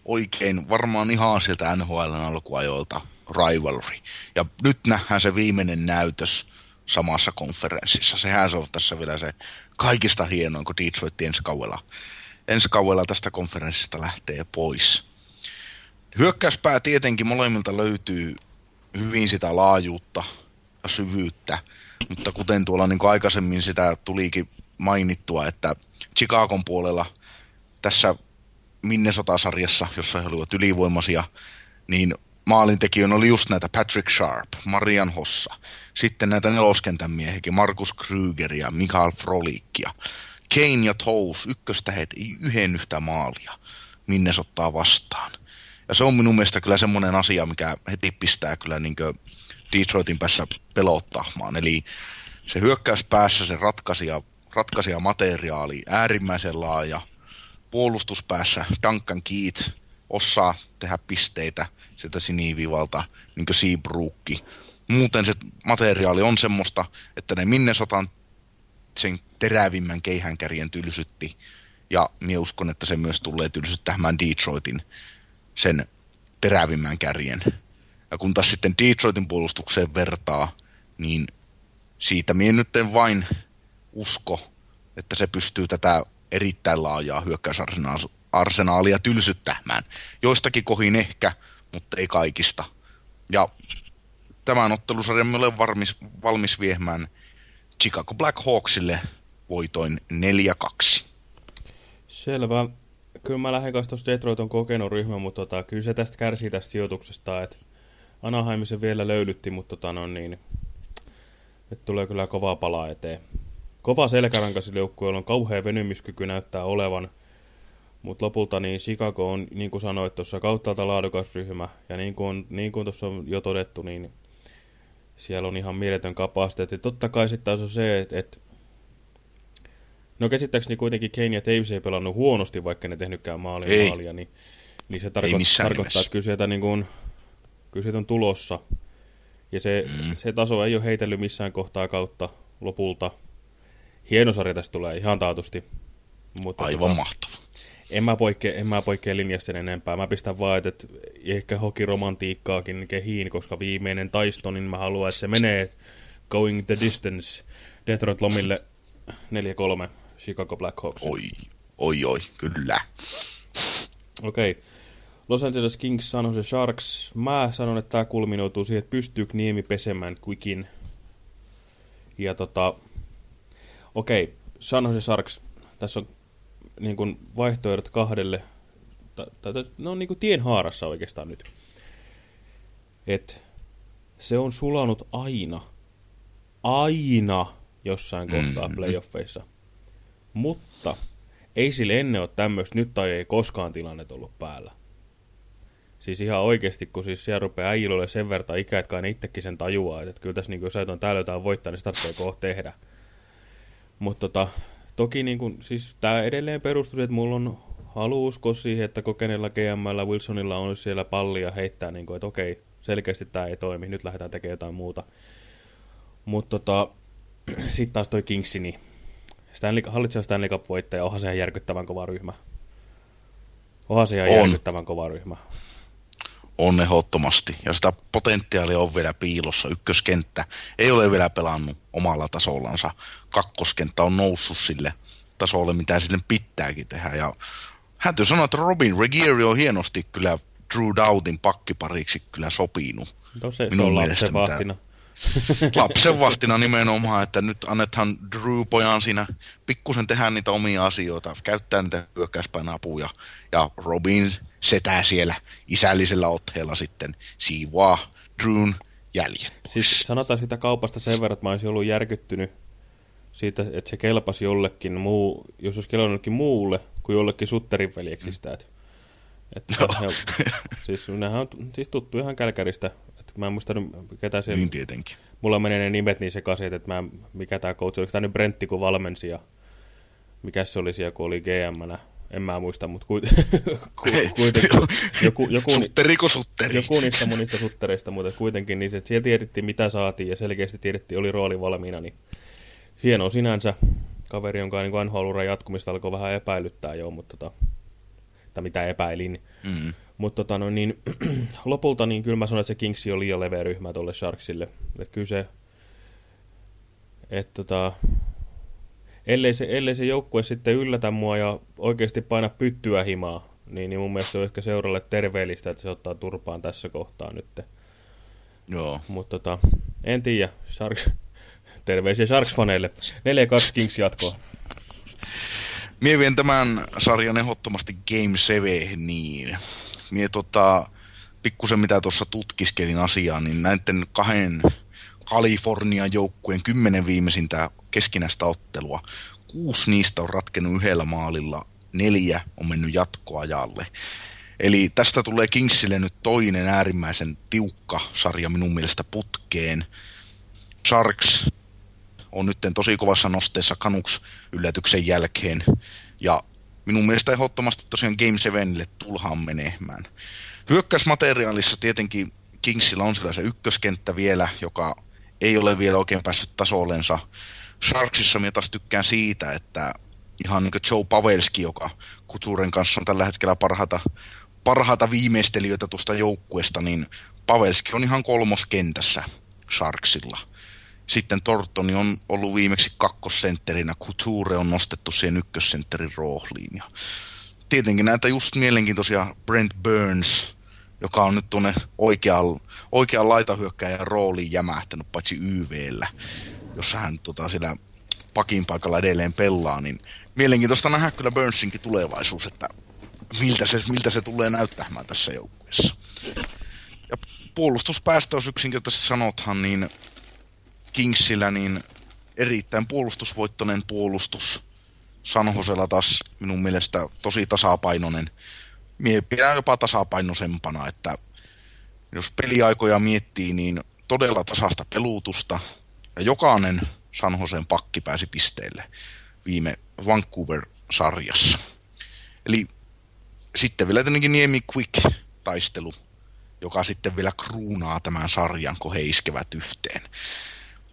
oikein, varmaan ihan sieltä NHL alkuajoilta rivalry. Ja nyt nähdään se viimeinen näytös samassa konferenssissa. Sehän se on tässä vielä se kaikista hienoin, kun Detroit ensi kaudella, ensi kaudella tästä konferenssista lähtee pois. Hyökkäyspää tietenkin molemmilta löytyy hyvin sitä laajuutta ja syvyyttä, mutta kuten tuolla niin aikaisemmin sitä tulikin mainittua, että Chicagon puolella tässä Minnesota-sarjassa, jossa he olivat ylivoimaisia, niin maalintekijöinä oli just näitä Patrick Sharp, Marian Hossa, sitten näitä neloskentän miehiäkin, Markus Kruger ja Mikael Frolik ja Kane ja Tous, ykköstähet, ei yhden yhtä maalia Minnesottaa vastaan. Ja se on minun mielestä kyllä semmoinen asia, mikä heti pistää kyllä niin Detroitin päässä pelottamaan. Eli se hyökkäyspäässä se ratkaisija, ratkaisija materiaali äärimmäisen laaja. Puolustuspäässä Duncan Keat osaa tehdä pisteitä sieltä sinivivalta, niin kuin Seabrookki. Muuten se materiaali on semmoista, että ne Minnesotan sen terävimmän keihänkärjen tylsytti. Ja minä uskon, että se myös tulee tylsyttämään Detroitin sen terävimmän kärjen. Ja kun taas sitten Detroitin puolustukseen vertaa, niin siitä minä nyt en vain usko, että se pystyy tätä erittäin laajaa hyökkäysarsenaalia tylsyttämään. Joistakin kohin ehkä, mutta ei kaikista. Ja tämän ottelusarjan me olen valmis, valmis viemään Chicago Black Hawksille voitoin 4-2. Selvä. Kyllä mä lähden kanssa tuossa Detroit on kokenut ryhmä, mutta tota, kyllä se tästä kärsii tästä sijoituksesta, että Anaheim se vielä löylytti, mutta tota, no niin, nyt tulee kyllä kovaa palaa eteen. Kova selkäranka sille joukkueella on kauhea venymiskyky näyttää olevan, mutta lopulta niin Chicago on, niin kuin sanoit tuossa, kauttaalta laadukas ryhmä. Ja niin kuin, niin kuin tuossa on jo todettu, niin siellä on ihan mieletön kapasiteetti. Totta kai sitten taas on se, että et, no käsittääkseni kuitenkin Kane ja Taves ei pelannut huonosti, vaikka ne tehnytkään maalia, ei. maalia niin, niin se tarko tarkoittaa, että kyllä sieltä niin kuin, kyllä sieltä on tulossa. Ja se, mm. se taso ei ole heitellyt missään kohtaa kautta lopulta. Hieno sarja tästä tulee ihan taatusti. Mutta Aivan tota, mahtava. En mä, poikkea, en mä poikkea linjasta sen enempää. Mä pistän vaan, että ehkä hokiromantiikkaakin kehiin, koska viimeinen taisto, niin mä haluan, että se menee going the distance Detroit Lomille 4-3 Chicago Blackhawks. Oi, oi, oi, kyllä. Okei. Okay. Los Angeles Kings, San Jose Sharks. Mä sanon, että tämä kulminoituu siihen, että pystyykö Niemi pesemään Quickin. Ja tota, okei, okay. San Jose Sharks, tässä on niin kuin vaihtoehdot kahdelle, tai ne on niin kuin tien haarassa oikeastaan nyt. Et se on sulanut aina, aina jossain kohtaa mm. playoffeissa. Mutta ei sille ennen ole tämmöistä nyt tai ei koskaan tilanne ollut päällä. Siis ihan oikeasti, kun siis siellä rupeaa äijillä sen verran ikä, että kai ne itsekin sen tajuaa, että kyllä tässä niin jos on täällä jotain voittaa, niin se tarvitsee kohta tehdä. Mutta tota, toki niin kuin, siis tämä edelleen perustuu, että mulla on halu uskoa siihen, että kokeneella GMllä Wilsonilla on siellä pallia heittää, niin kuin, että okei, selkeästi tämä ei toimi, nyt lähdetään tekemään jotain muuta. Mutta tota, sitten taas toi Kingsi, niin Stanley, hallitseva Stanley Cup-voittaja, onhan se ihan järkyttävän kova ryhmä. Onhan se ihan on. järkyttävän kova ryhmä. On ehdottomasti. Ja sitä potentiaalia on vielä piilossa. Ykköskenttä ei ole vielä pelannut omalla tasollansa. Kakkoskenttä on noussut sille tasolle, mitä sille pitääkin tehdä. Ja täytyy sanoa, että Robin Regieri on hienosti kyllä Drew Doughtin pakkipariksi kyllä sopinut. No se, se on lapsen vahtina. lapsen vahtina nimenomaan, että nyt annetaan Drew-pojan siinä pikkusen tehdä niitä omia asioita, käyttää niitä hyökkäyspäin apuja, ja Robin setää siellä isällisellä otteella sitten siivoaa Drewn jäljet. Siis sanotaan sitä kaupasta sen verran, että mä olisin ollut järkyttynyt siitä, että se kelpasi jollekin muu, jos olisi kelannutkin muulle kuin jollekin Sutterin veljeksistä. Että, että no. he, siis nehän on siis tuttu ihan Kälkäristä. Mä en muista, ketä se... Niin tietenkin. Mulla menee ne nimet niin sekaisin, että mä, mikä tämä coach, oliko tämä nyt Brentti, kun valmensi ja mikä se oli siellä, kun oli GM-nä en mä muista, mutta kuit, ku, kuitenkin joku, joku, Sutteriko sutteri? joku niistä monista suttereista, mutta kuitenkin niin, että siellä tiedettiin mitä saatiin ja selkeästi tiedettiin, oli rooli valmiina, niin hieno sinänsä. Kaveri, jonka niin nhl jatkumista alkoi vähän epäilyttää jo, mutta tota, tai mitä epäilin. Mm. Mutta tota, no, niin, lopulta niin kyllä mä sanoin, että se Kingsi on liian leveä ryhmä tuolle Sharksille. Että kyllä se, että tota, ellei se, ellei se joukkue sitten yllätä mua ja oikeasti paina pyttyä himaa, niin, niin mun mielestä se on ehkä seuralle terveellistä, että se ottaa turpaan tässä kohtaa nyt. Joo. Mutta tota, en tiedä. Sharks, terveisiä Sharks-faneille. 4-2 Kings jatkoa. Mie vien tämän sarjan ehdottomasti Game 7, niin mie tota, pikkusen mitä tuossa tutkiskelin asiaa, niin näiden kahden Kalifornian joukkueen kymmenen viimeisintä keskinäistä ottelua. Kuusi niistä on ratkennut yhdellä maalilla, neljä on mennyt jatkoajalle. Eli tästä tulee Kingsille nyt toinen äärimmäisen tiukka sarja minun mielestä putkeen. Sharks on nyt tosi kovassa nosteessa Canucks yllätyksen jälkeen. Ja minun mielestä ehdottomasti tosiaan Game 7 tulhaan menemään. Hyökkäysmateriaalissa tietenkin Kingsilla on siellä se ykköskenttä vielä, joka ei ole vielä oikein päässyt tasollensa. Sharksissa minä taas tykkään siitä, että ihan niin kuin Joe Pavelski, joka Kuturen kanssa on tällä hetkellä parhaita, parhaita viimeistelijöitä tuosta joukkueesta, niin Pavelski on ihan kolmoskentässä Sharksilla. Sitten Tortoni on ollut viimeksi kakkosentterinä, Couture on nostettu siihen ykkössentterin rooliin. Ja tietenkin näitä just mielenkiintoisia Brent Burns, joka on nyt tuonne oikean, oikean laitahyökkäjän rooliin jämähtänyt, paitsi YVllä, jossa hän tota, siellä pakin paikalla edelleen pelaa, niin mielenkiintoista nähdä kyllä Burnsinkin tulevaisuus, että miltä se, miltä se tulee näyttämään tässä joukkueessa. Ja puolustuspäästö, jos yksinkertaisesti sanothan, niin Kingsillä niin erittäin puolustusvoittoinen puolustus. Sanhosella taas minun mielestä tosi tasapainoinen mie pidän jopa tasapainoisempana, että jos peliaikoja miettii, niin todella tasasta peluutusta, ja jokainen San pakki pääsi pisteelle viime Vancouver-sarjassa. Eli sitten vielä tietenkin Niemi Quick-taistelu, joka sitten vielä kruunaa tämän sarjan, kun he iskevät yhteen.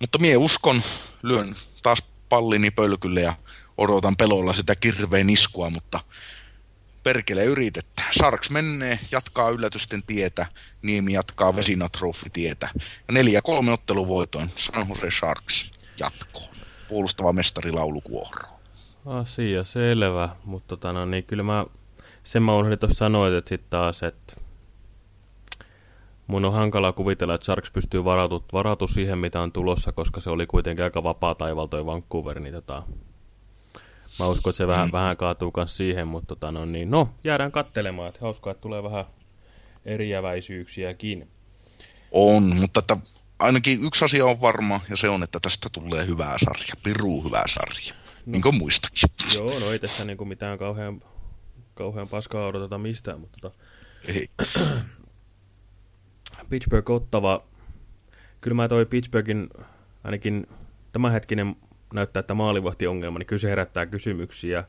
Mutta mie uskon, lyön taas pallini pölkylle ja odotan pelolla sitä kirveen iskua, mutta perkele yritetään. Sharks menee, jatkaa yllätysten tietä, Niemi jatkaa vesinatrofi-tietä. Ja neljä kolme otteluvoitoin San Jose Sharks jatkoon. Puolustava mestari laulukuoro. Asia selvä, mutta no, niin, kyllä mä, sen mä unohdin tuossa sanoa, että sitten taas, että mun on hankala kuvitella, että Sharks pystyy varautumaan varautu siihen, mitä on tulossa, koska se oli kuitenkin aika vapaa taival toi Vancouver, niin tota, Mä uskon, että se vähän, mm. vähän kaatuu myös siihen, mutta tota, no, niin, no, jäädään kattelemaan. Että hauskaa, että tulee vähän eriäväisyyksiäkin. On, mutta että ainakin yksi asia on varma, ja se on, että tästä tulee hyvää sarja, piru hyvää sarja, no. niin kuin muistakin. Joo, no ei tässä niin kuin mitään kauhean, kauhean paskaa odoteta mistään, mutta tota, ei. Pittsburgh ottava, kyllä mä toi Pittsburghin ainakin tämänhetkinen näyttää, että maalivahtiongelma, niin kyllä se herättää kysymyksiä.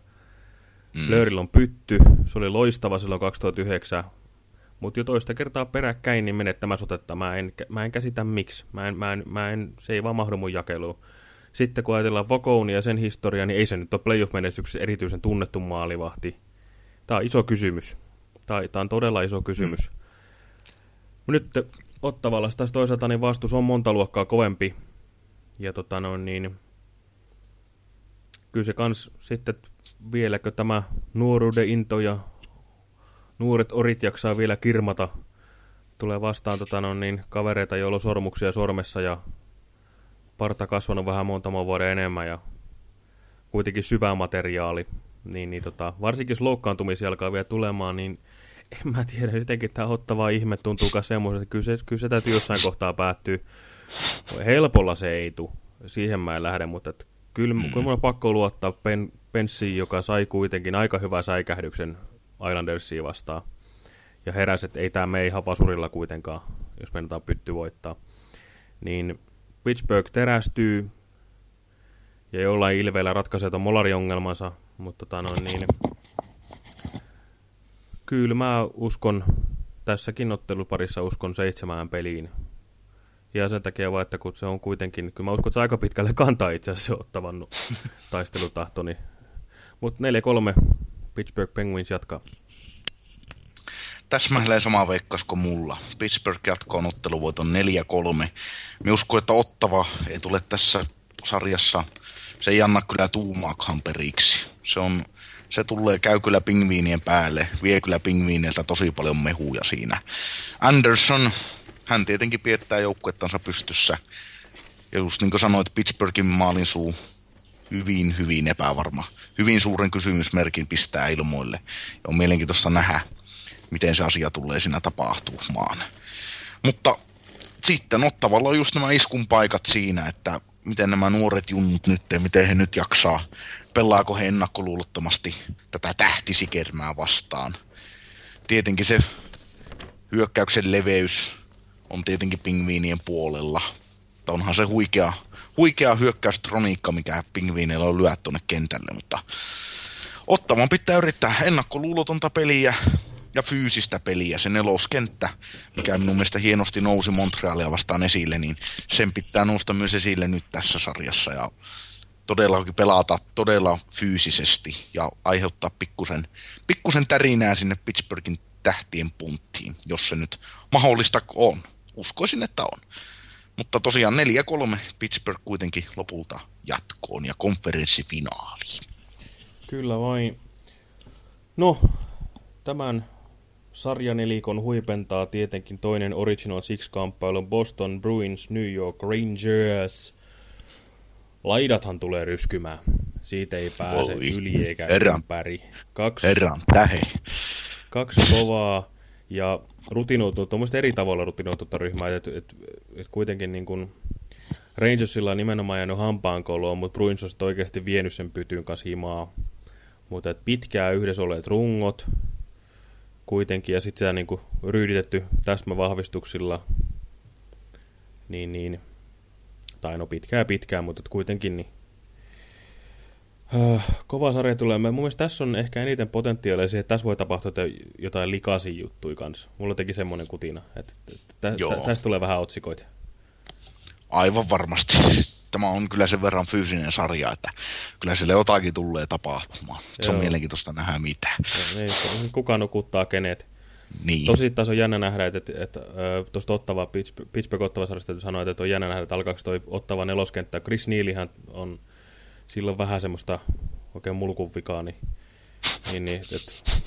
Mm. Flörillä on pytty, se oli loistava silloin 2009, mutta jo toista kertaa peräkkäin niin menettämä sotetta. Mä en, mä en käsitä miksi. Mä en, mä en, mä en, se ei vaan mahdu mun jakeluun. Sitten kun ajatellaan Vokounia ja sen historiaa, niin ei se nyt ole playoff-menestyksessä erityisen tunnettu maalivahti. Tämä on iso kysymys. Tämä, tämä on todella iso kysymys. Mm. Nyt Ottavalla taas toisaalta niin vastus on monta luokkaa kovempi. Ja tota no niin, kyllä se kans sitten vieläkö tämä nuoruuden into ja nuoret orit jaksaa vielä kirmata. Tulee vastaan tota no niin, kavereita, joilla on sormuksia sormessa ja parta kasvanut vähän muutaman vuoden enemmän ja kuitenkin syvä materiaali. Niin, niin tota, varsinkin jos loukkaantumisia alkaa vielä tulemaan, niin en mä tiedä, jotenkin tämä ottava ihme tuntuu semmoisen, että kyllä se, kyllä se täytyy jossain kohtaa päättyä. Helpolla se ei tule, siihen mä en lähde, mutta että kyllä, kyllä mun on pakko luottaa pen, Penssiin, joka sai kuitenkin aika hyvän säikähdyksen Islandersia vastaan. Ja heräsi, että ei tämä mene ihan vasurilla kuitenkaan, jos meinataan pytty voittaa. Niin Pittsburgh terästyy ja jollain ilveellä ratkaisee tuon molariongelmansa, mutta tota noin niin, kyllä mä uskon, tässäkin otteluparissa uskon seitsemään peliin. Ja sen takia vaan, että kun se on kuitenkin, kyllä mä uskon, että se aika pitkälle kantaa itse asiassa ottavan taistelutahtoni. Mutta 4-3 Pittsburgh Penguins jatkaa. Täsmälleen sama veikkas kuin mulla. Pittsburgh jatkoon otteluvoiton 4-3. Mä uskon, että ottava ei tule tässä sarjassa. Se ei anna kyllä tuumaakaan periksi. Se on se tulee, käy kyllä pingviinien päälle, vie kyllä pingviineiltä tosi paljon mehuja siinä. Anderson, hän tietenkin piettää joukkuettansa pystyssä. Ja just niin kuin sanoit, Pittsburghin maalin suu hyvin, hyvin epävarma. Hyvin suuren kysymysmerkin pistää ilmoille. Ja on mielenkiintoista nähdä, miten se asia tulee siinä tapahtumaan. Mutta sitten ottavalla on just nämä iskun paikat siinä, että miten nämä nuoret junnut nyt, miten he nyt jaksaa pelaako he ennakkoluulottomasti tätä tähtisikermää vastaan. Tietenkin se hyökkäyksen leveys on tietenkin pingviinien puolella. Onhan se huikea, huikea hyökkäystroniikka, mikä pingviineillä on lyöt tuonne kentälle, mutta ottamaan pitää yrittää ennakkoluulotonta peliä ja fyysistä peliä. Se neloskenttä, mikä minun mielestä hienosti nousi Montrealia vastaan esille, niin sen pitää nousta myös esille nyt tässä sarjassa. Ja todellakin pelata todella fyysisesti ja aiheuttaa pikkusen, pikkusen tärinää sinne Pittsburghin tähtien punttiin, jos se nyt mahdollista on. Uskoisin, että on. Mutta tosiaan 4-3 Pittsburgh kuitenkin lopulta jatkoon ja konferenssifinaaliin. Kyllä vain. No, tämän sarjanelikon huipentaa tietenkin toinen Original Six-kamppailu Boston Bruins New York Rangers – Laidathan tulee ryskymään. Siitä ei pääse Oi. yli eikä Herran. ympäri. Kaksi, Herran tähe. Kaksi kovaa ja rutinoitunut, tuommoista eri tavalla rutinoitunutta ryhmää, että et, et kuitenkin niin kuin Rangersilla on nimenomaan jäänyt hampaankoloon, mutta Bruins on oikeasti vienyt sen pytyyn kanssa himaa. Mutta pitkään yhdessä olleet rungot kuitenkin, ja sitten se niin kuin ryyditetty täsmävahvistuksilla, niin, niin tai no pitkään pitkään, mutta kuitenkin niin Uh, kova sarja tulee. Mun mielestä tässä on ehkä eniten potentiaalia siihen, että tässä voi tapahtua jotain likaisia juttuja kanssa. Mulla teki semmoinen kutina, että tä, tä, tästä tulee vähän otsikoita. Aivan varmasti. Tämä on kyllä sen verran fyysinen sarja, että kyllä sille jotakin tulee tapahtumaan. Se Joo. on mielenkiintoista nähdä mitä. Ei, kuka nukuttaa kenet. Niin. Tosi taas on jännä nähdä, että, että, että tuosta Ottava, Pittsburgh Ottava sarjasta sanoa, että on jännä nähdä, että alkaako toi Ottava neloskenttä. Chris Nealihan on silloin vähän semmoista oikein mulkun vikaa, niin, niin, niin että,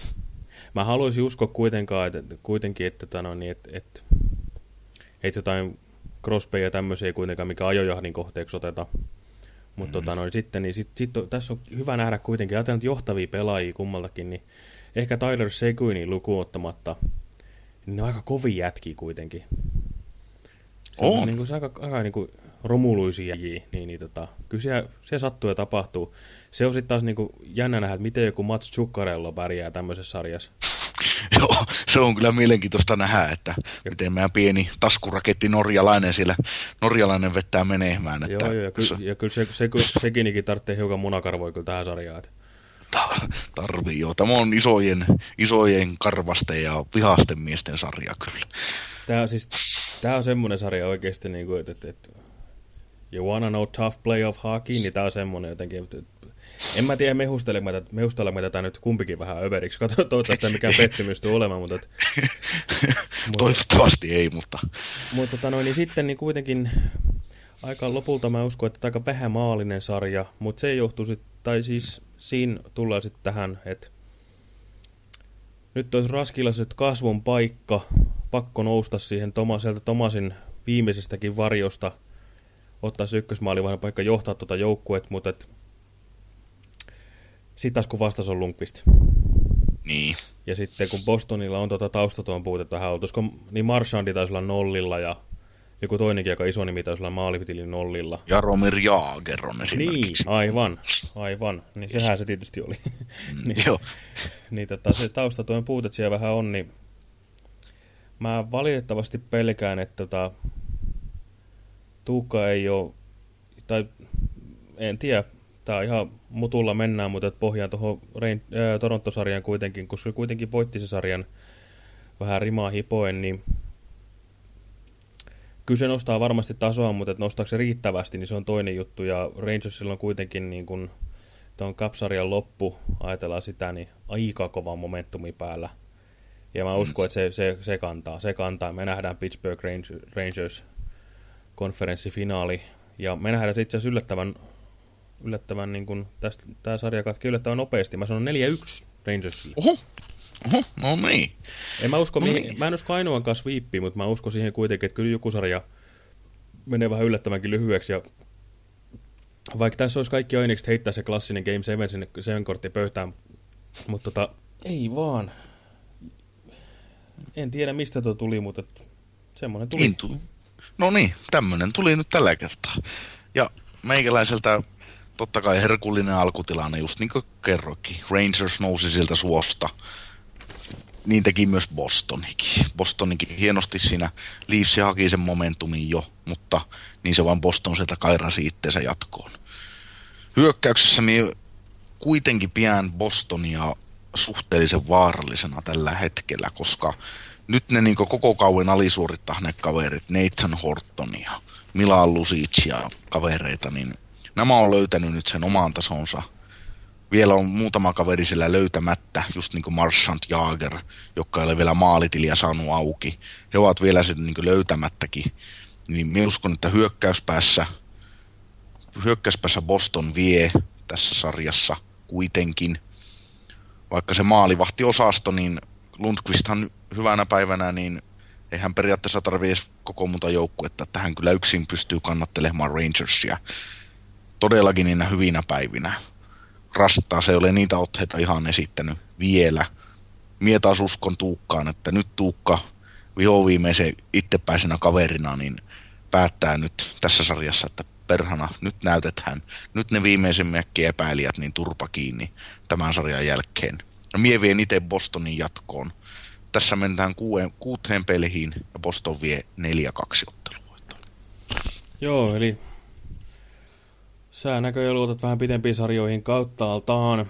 mä haluaisin uskoa kuitenkaan, että, kuitenkin, että, että, no, niin, että, että, että jotain Crosby ja tämmöisiä kuitenkaan, mikä ajojahdin kohteeksi oteta. Mutta mm. tota, no, sitten, niin sit, sit, tässä on hyvä nähdä kuitenkin, ajatellaan johtavia pelaajia kummaltakin, niin ehkä Tyler Seguinin lukuun ottamatta, niin ne on aika kovin jätki kuitenkin. Se on, on. Niin kuin, se aika, aika niin kuin romuluisia niin, niin tota, kyllä siellä, siellä sattuu ja tapahtuu. Se on sitten taas niin kuin jännä nähdä, että miten joku Mats Zuccarello pärjää tämmöisessä sarjassa. Joo, se on kyllä mielenkiintoista nähdä, että miten meidän pieni taskuraketti norjalainen siellä, norjalainen vettää menemään. Että joo, joo, ja, ky ja kyllä se, se, se, sekinikin tarvitsee hiukan munakarvoja kyllä tähän sarjaan. Että... Tarvii, joo. Tämä on isojen, isojen karvasten ja vihasten miesten sarja kyllä. Tämä on, siis, tämä on semmoinen sarja oikeasti, niin kuin, että, että, että you wanna know tough play of hockey, niin tämä on semmoinen jotenkin, että en mä tiedä, mehustelemme tätä, mehustelemme tätä nyt kumpikin vähän överiksi. Katsotaan, toivottavasti mikään pettymys tule olemaan, mutta... Et, mutta Toivottavasti ei, mutta... Mutta tota, noin, niin sitten niin kuitenkin aika lopulta mä uskon, että aika vähän maallinen sarja, mutta se johtuu sitten, tai siis siinä tullaan sitten tähän, että nyt olisi raskilaiset kasvun paikka, pakko nousta siihen Toma, sieltä Tomasin viimeisestäkin varjosta, ottaa se ykkösmaalivahdon paikka johtaa tuota joukkuet, mutta et sitten taas kun vastas on Lundqvist. Niin. Ja sitten kun Bostonilla on tuota taustatuon puutetta vähän ollut, niin Marshandi taisi olla nollilla ja joku toinenkin aika iso nimi taisi olla maalipitilin nollilla. Jaromir Jaager on esimerkiksi. Niin, aivan, aivan. Niin sehän se tietysti oli. Mm, niin, joo. niin tota, se taustatuen puutet siellä vähän on, niin mä valitettavasti pelkään, että tota, Tuukka ei ole, tai en tiedä, Tää on ihan mutulla mennään, mutta pohjaan tuohon Toronto-sarjan kuitenkin, koska kuitenkin voitti se sarjan vähän rimaa hipoen, niin kyllä se nostaa varmasti tasoa, mutta että nostaako se riittävästi, niin se on toinen juttu. Ja Rangersilla on kuitenkin niin kuin tuon kapsarjan loppu, ajatellaan sitä, niin aika kova momentumi päällä. Ja mä uskon, mm. että se, se, se kantaa. Se kantaa. Me nähdään Pittsburgh Rangers konferenssifinaali. Ja me nähdään itse asiassa yllättävän yllättävän, niin kuin, tästä, tämä sarja katkee yllättävän nopeasti. Mä sanon 4-1 Rangersille. Oho, oho, no niin. En mä, usko, no niin. mä en usko ainoankaan sweepiin, mutta mä uskon siihen kuitenkin, että kyllä joku sarja menee vähän yllättävänkin lyhyeksi. Ja vaikka tässä olisi kaikki ainekset heittää se klassinen Game 7 sinne sen kortti pöytään, mutta tota, ei vaan. En tiedä mistä tuo tuli, mutta semmoinen tuli. Niin tuli. No niin, tämmöinen tuli nyt tällä kertaa. Ja meikäläiseltä totta kai herkullinen alkutilanne, just niin kuin kerrokin. Rangers nousi siltä suosta. Niin teki myös Bostonikin. Bostonikin hienosti siinä Leafs haki sen momentumin jo, mutta niin se vaan Boston sieltä kairasi itteensä jatkoon. Hyökkäyksessä minä kuitenkin pian Bostonia suhteellisen vaarallisena tällä hetkellä, koska nyt ne niin koko kauan alisuorittaneet kaverit, Nathan Horton ja Milan Lucic ja kavereita, niin nämä on löytänyt nyt sen omaan tasonsa. Vielä on muutama kaveri sillä löytämättä, just niin kuin Marshant Jager, joka ei ole vielä maalitilia saanut auki. He ovat vielä sen niin löytämättäkin. Niin minä uskon, että hyökkäyspäässä, hyökkäyspäässä Boston vie tässä sarjassa kuitenkin. Vaikka se maalivahtiosasto, niin Lundqvisthan hyvänä päivänä, niin eihän periaatteessa tarvitse koko muuta joukkuetta, että hän kyllä yksin pystyy kannattelemaan Rangersia todellakin niinä hyvinä päivinä. Rastaa se ei ole niitä otteita ihan esittänyt vielä. Mie taas uskon Tuukkaan, että nyt Tuukka vihoviimeisen itsepäisenä kaverina niin päättää nyt tässä sarjassa, että perhana, nyt näytetään, nyt ne viimeisimmätkin epäilijät niin turpa kiinni tämän sarjan jälkeen. No mie vien itse Bostonin jatkoon. Tässä mennään kuuteen, kuuteen peliin ja Boston vie 4-2 otteluvoittoon. Joo, eli Sä näköjään luotat vähän pidempiin sarjoihin kauttaaltaan.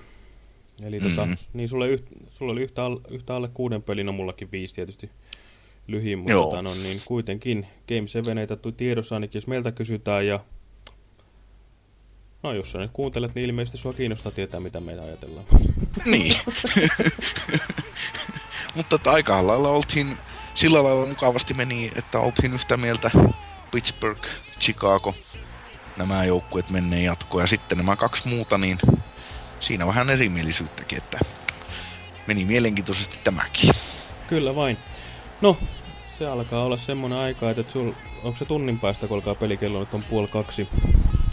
Eli tota, mm. tota, niin sulle, yht, sulle oli yhtä, alle, yhtä alle kuuden pelin, on mullakin viisi tietysti lyhin, mutta tota, no, niin kuitenkin Game 7 ei tattu tiedossa ainakin, jos meiltä kysytään ja No jos sä nyt kuuntelet, niin ilmeisesti sua kiinnostaa tietää, mitä meitä ajatellaan. Niin. Mutta että aika lailla oltiin, sillä lailla mukavasti meni, että oltiin yhtä mieltä Pittsburgh, Chicago, nämä joukkueet menee jatkoon. Ja sitten nämä kaksi muuta, niin siinä vähän erimielisyyttäkin, että meni mielenkiintoisesti tämäkin. Kyllä vain. No, se alkaa olla semmoinen aika, että sul, onko se tunnin päästä, kun alkaa pelikello nyt on puoli kaksi?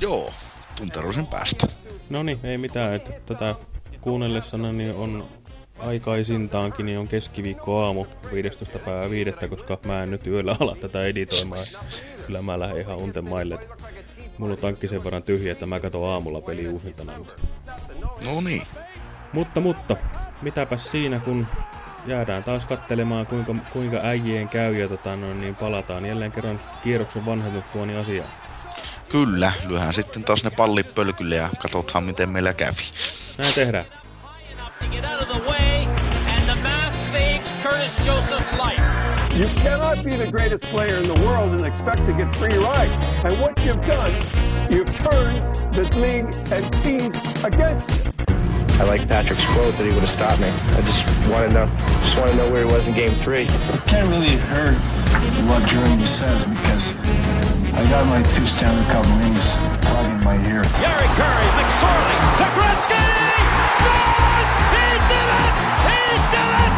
Joo, tunteroisen päästä. No niin, ei mitään, että tätä kuunnellessana niin on aikaisintaankin niin on keskiviikko aamu 15. päivä 5, koska mä en nyt yöllä ala tätä editoimaan. Kyllä mä lähden ihan unten maille. Mulla on tankki sen verran tyhjä, että mä katson aamulla peli uusintana. Mutta... No niin. Mutta, mutta, mitäpä siinä, kun jäädään taas kattelemaan, kuinka, kuinka äijien käy ja tota, no, niin palataan jälleen kerran kierroksen vanhennuttua niin asiaan. Kyllä, lyöhän sitten taas ne pallit pölkylle ja katsotaan miten meillä kävi. Näin tehdään. You cannot be the greatest player in the world and expect to get free rides. And what you've done, you've turned the league and teams against you. I like Patrick's quote that he would have stopped me. I just want to know, just want to know where he was in Game Three. Can't really hear what Jeremy says because I got my two Stanley Cup rings plugged in my ear. Gary Curry, McSorley, to Gretzky! He did it! He did it!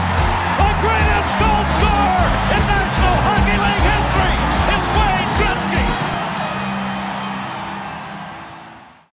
score! And National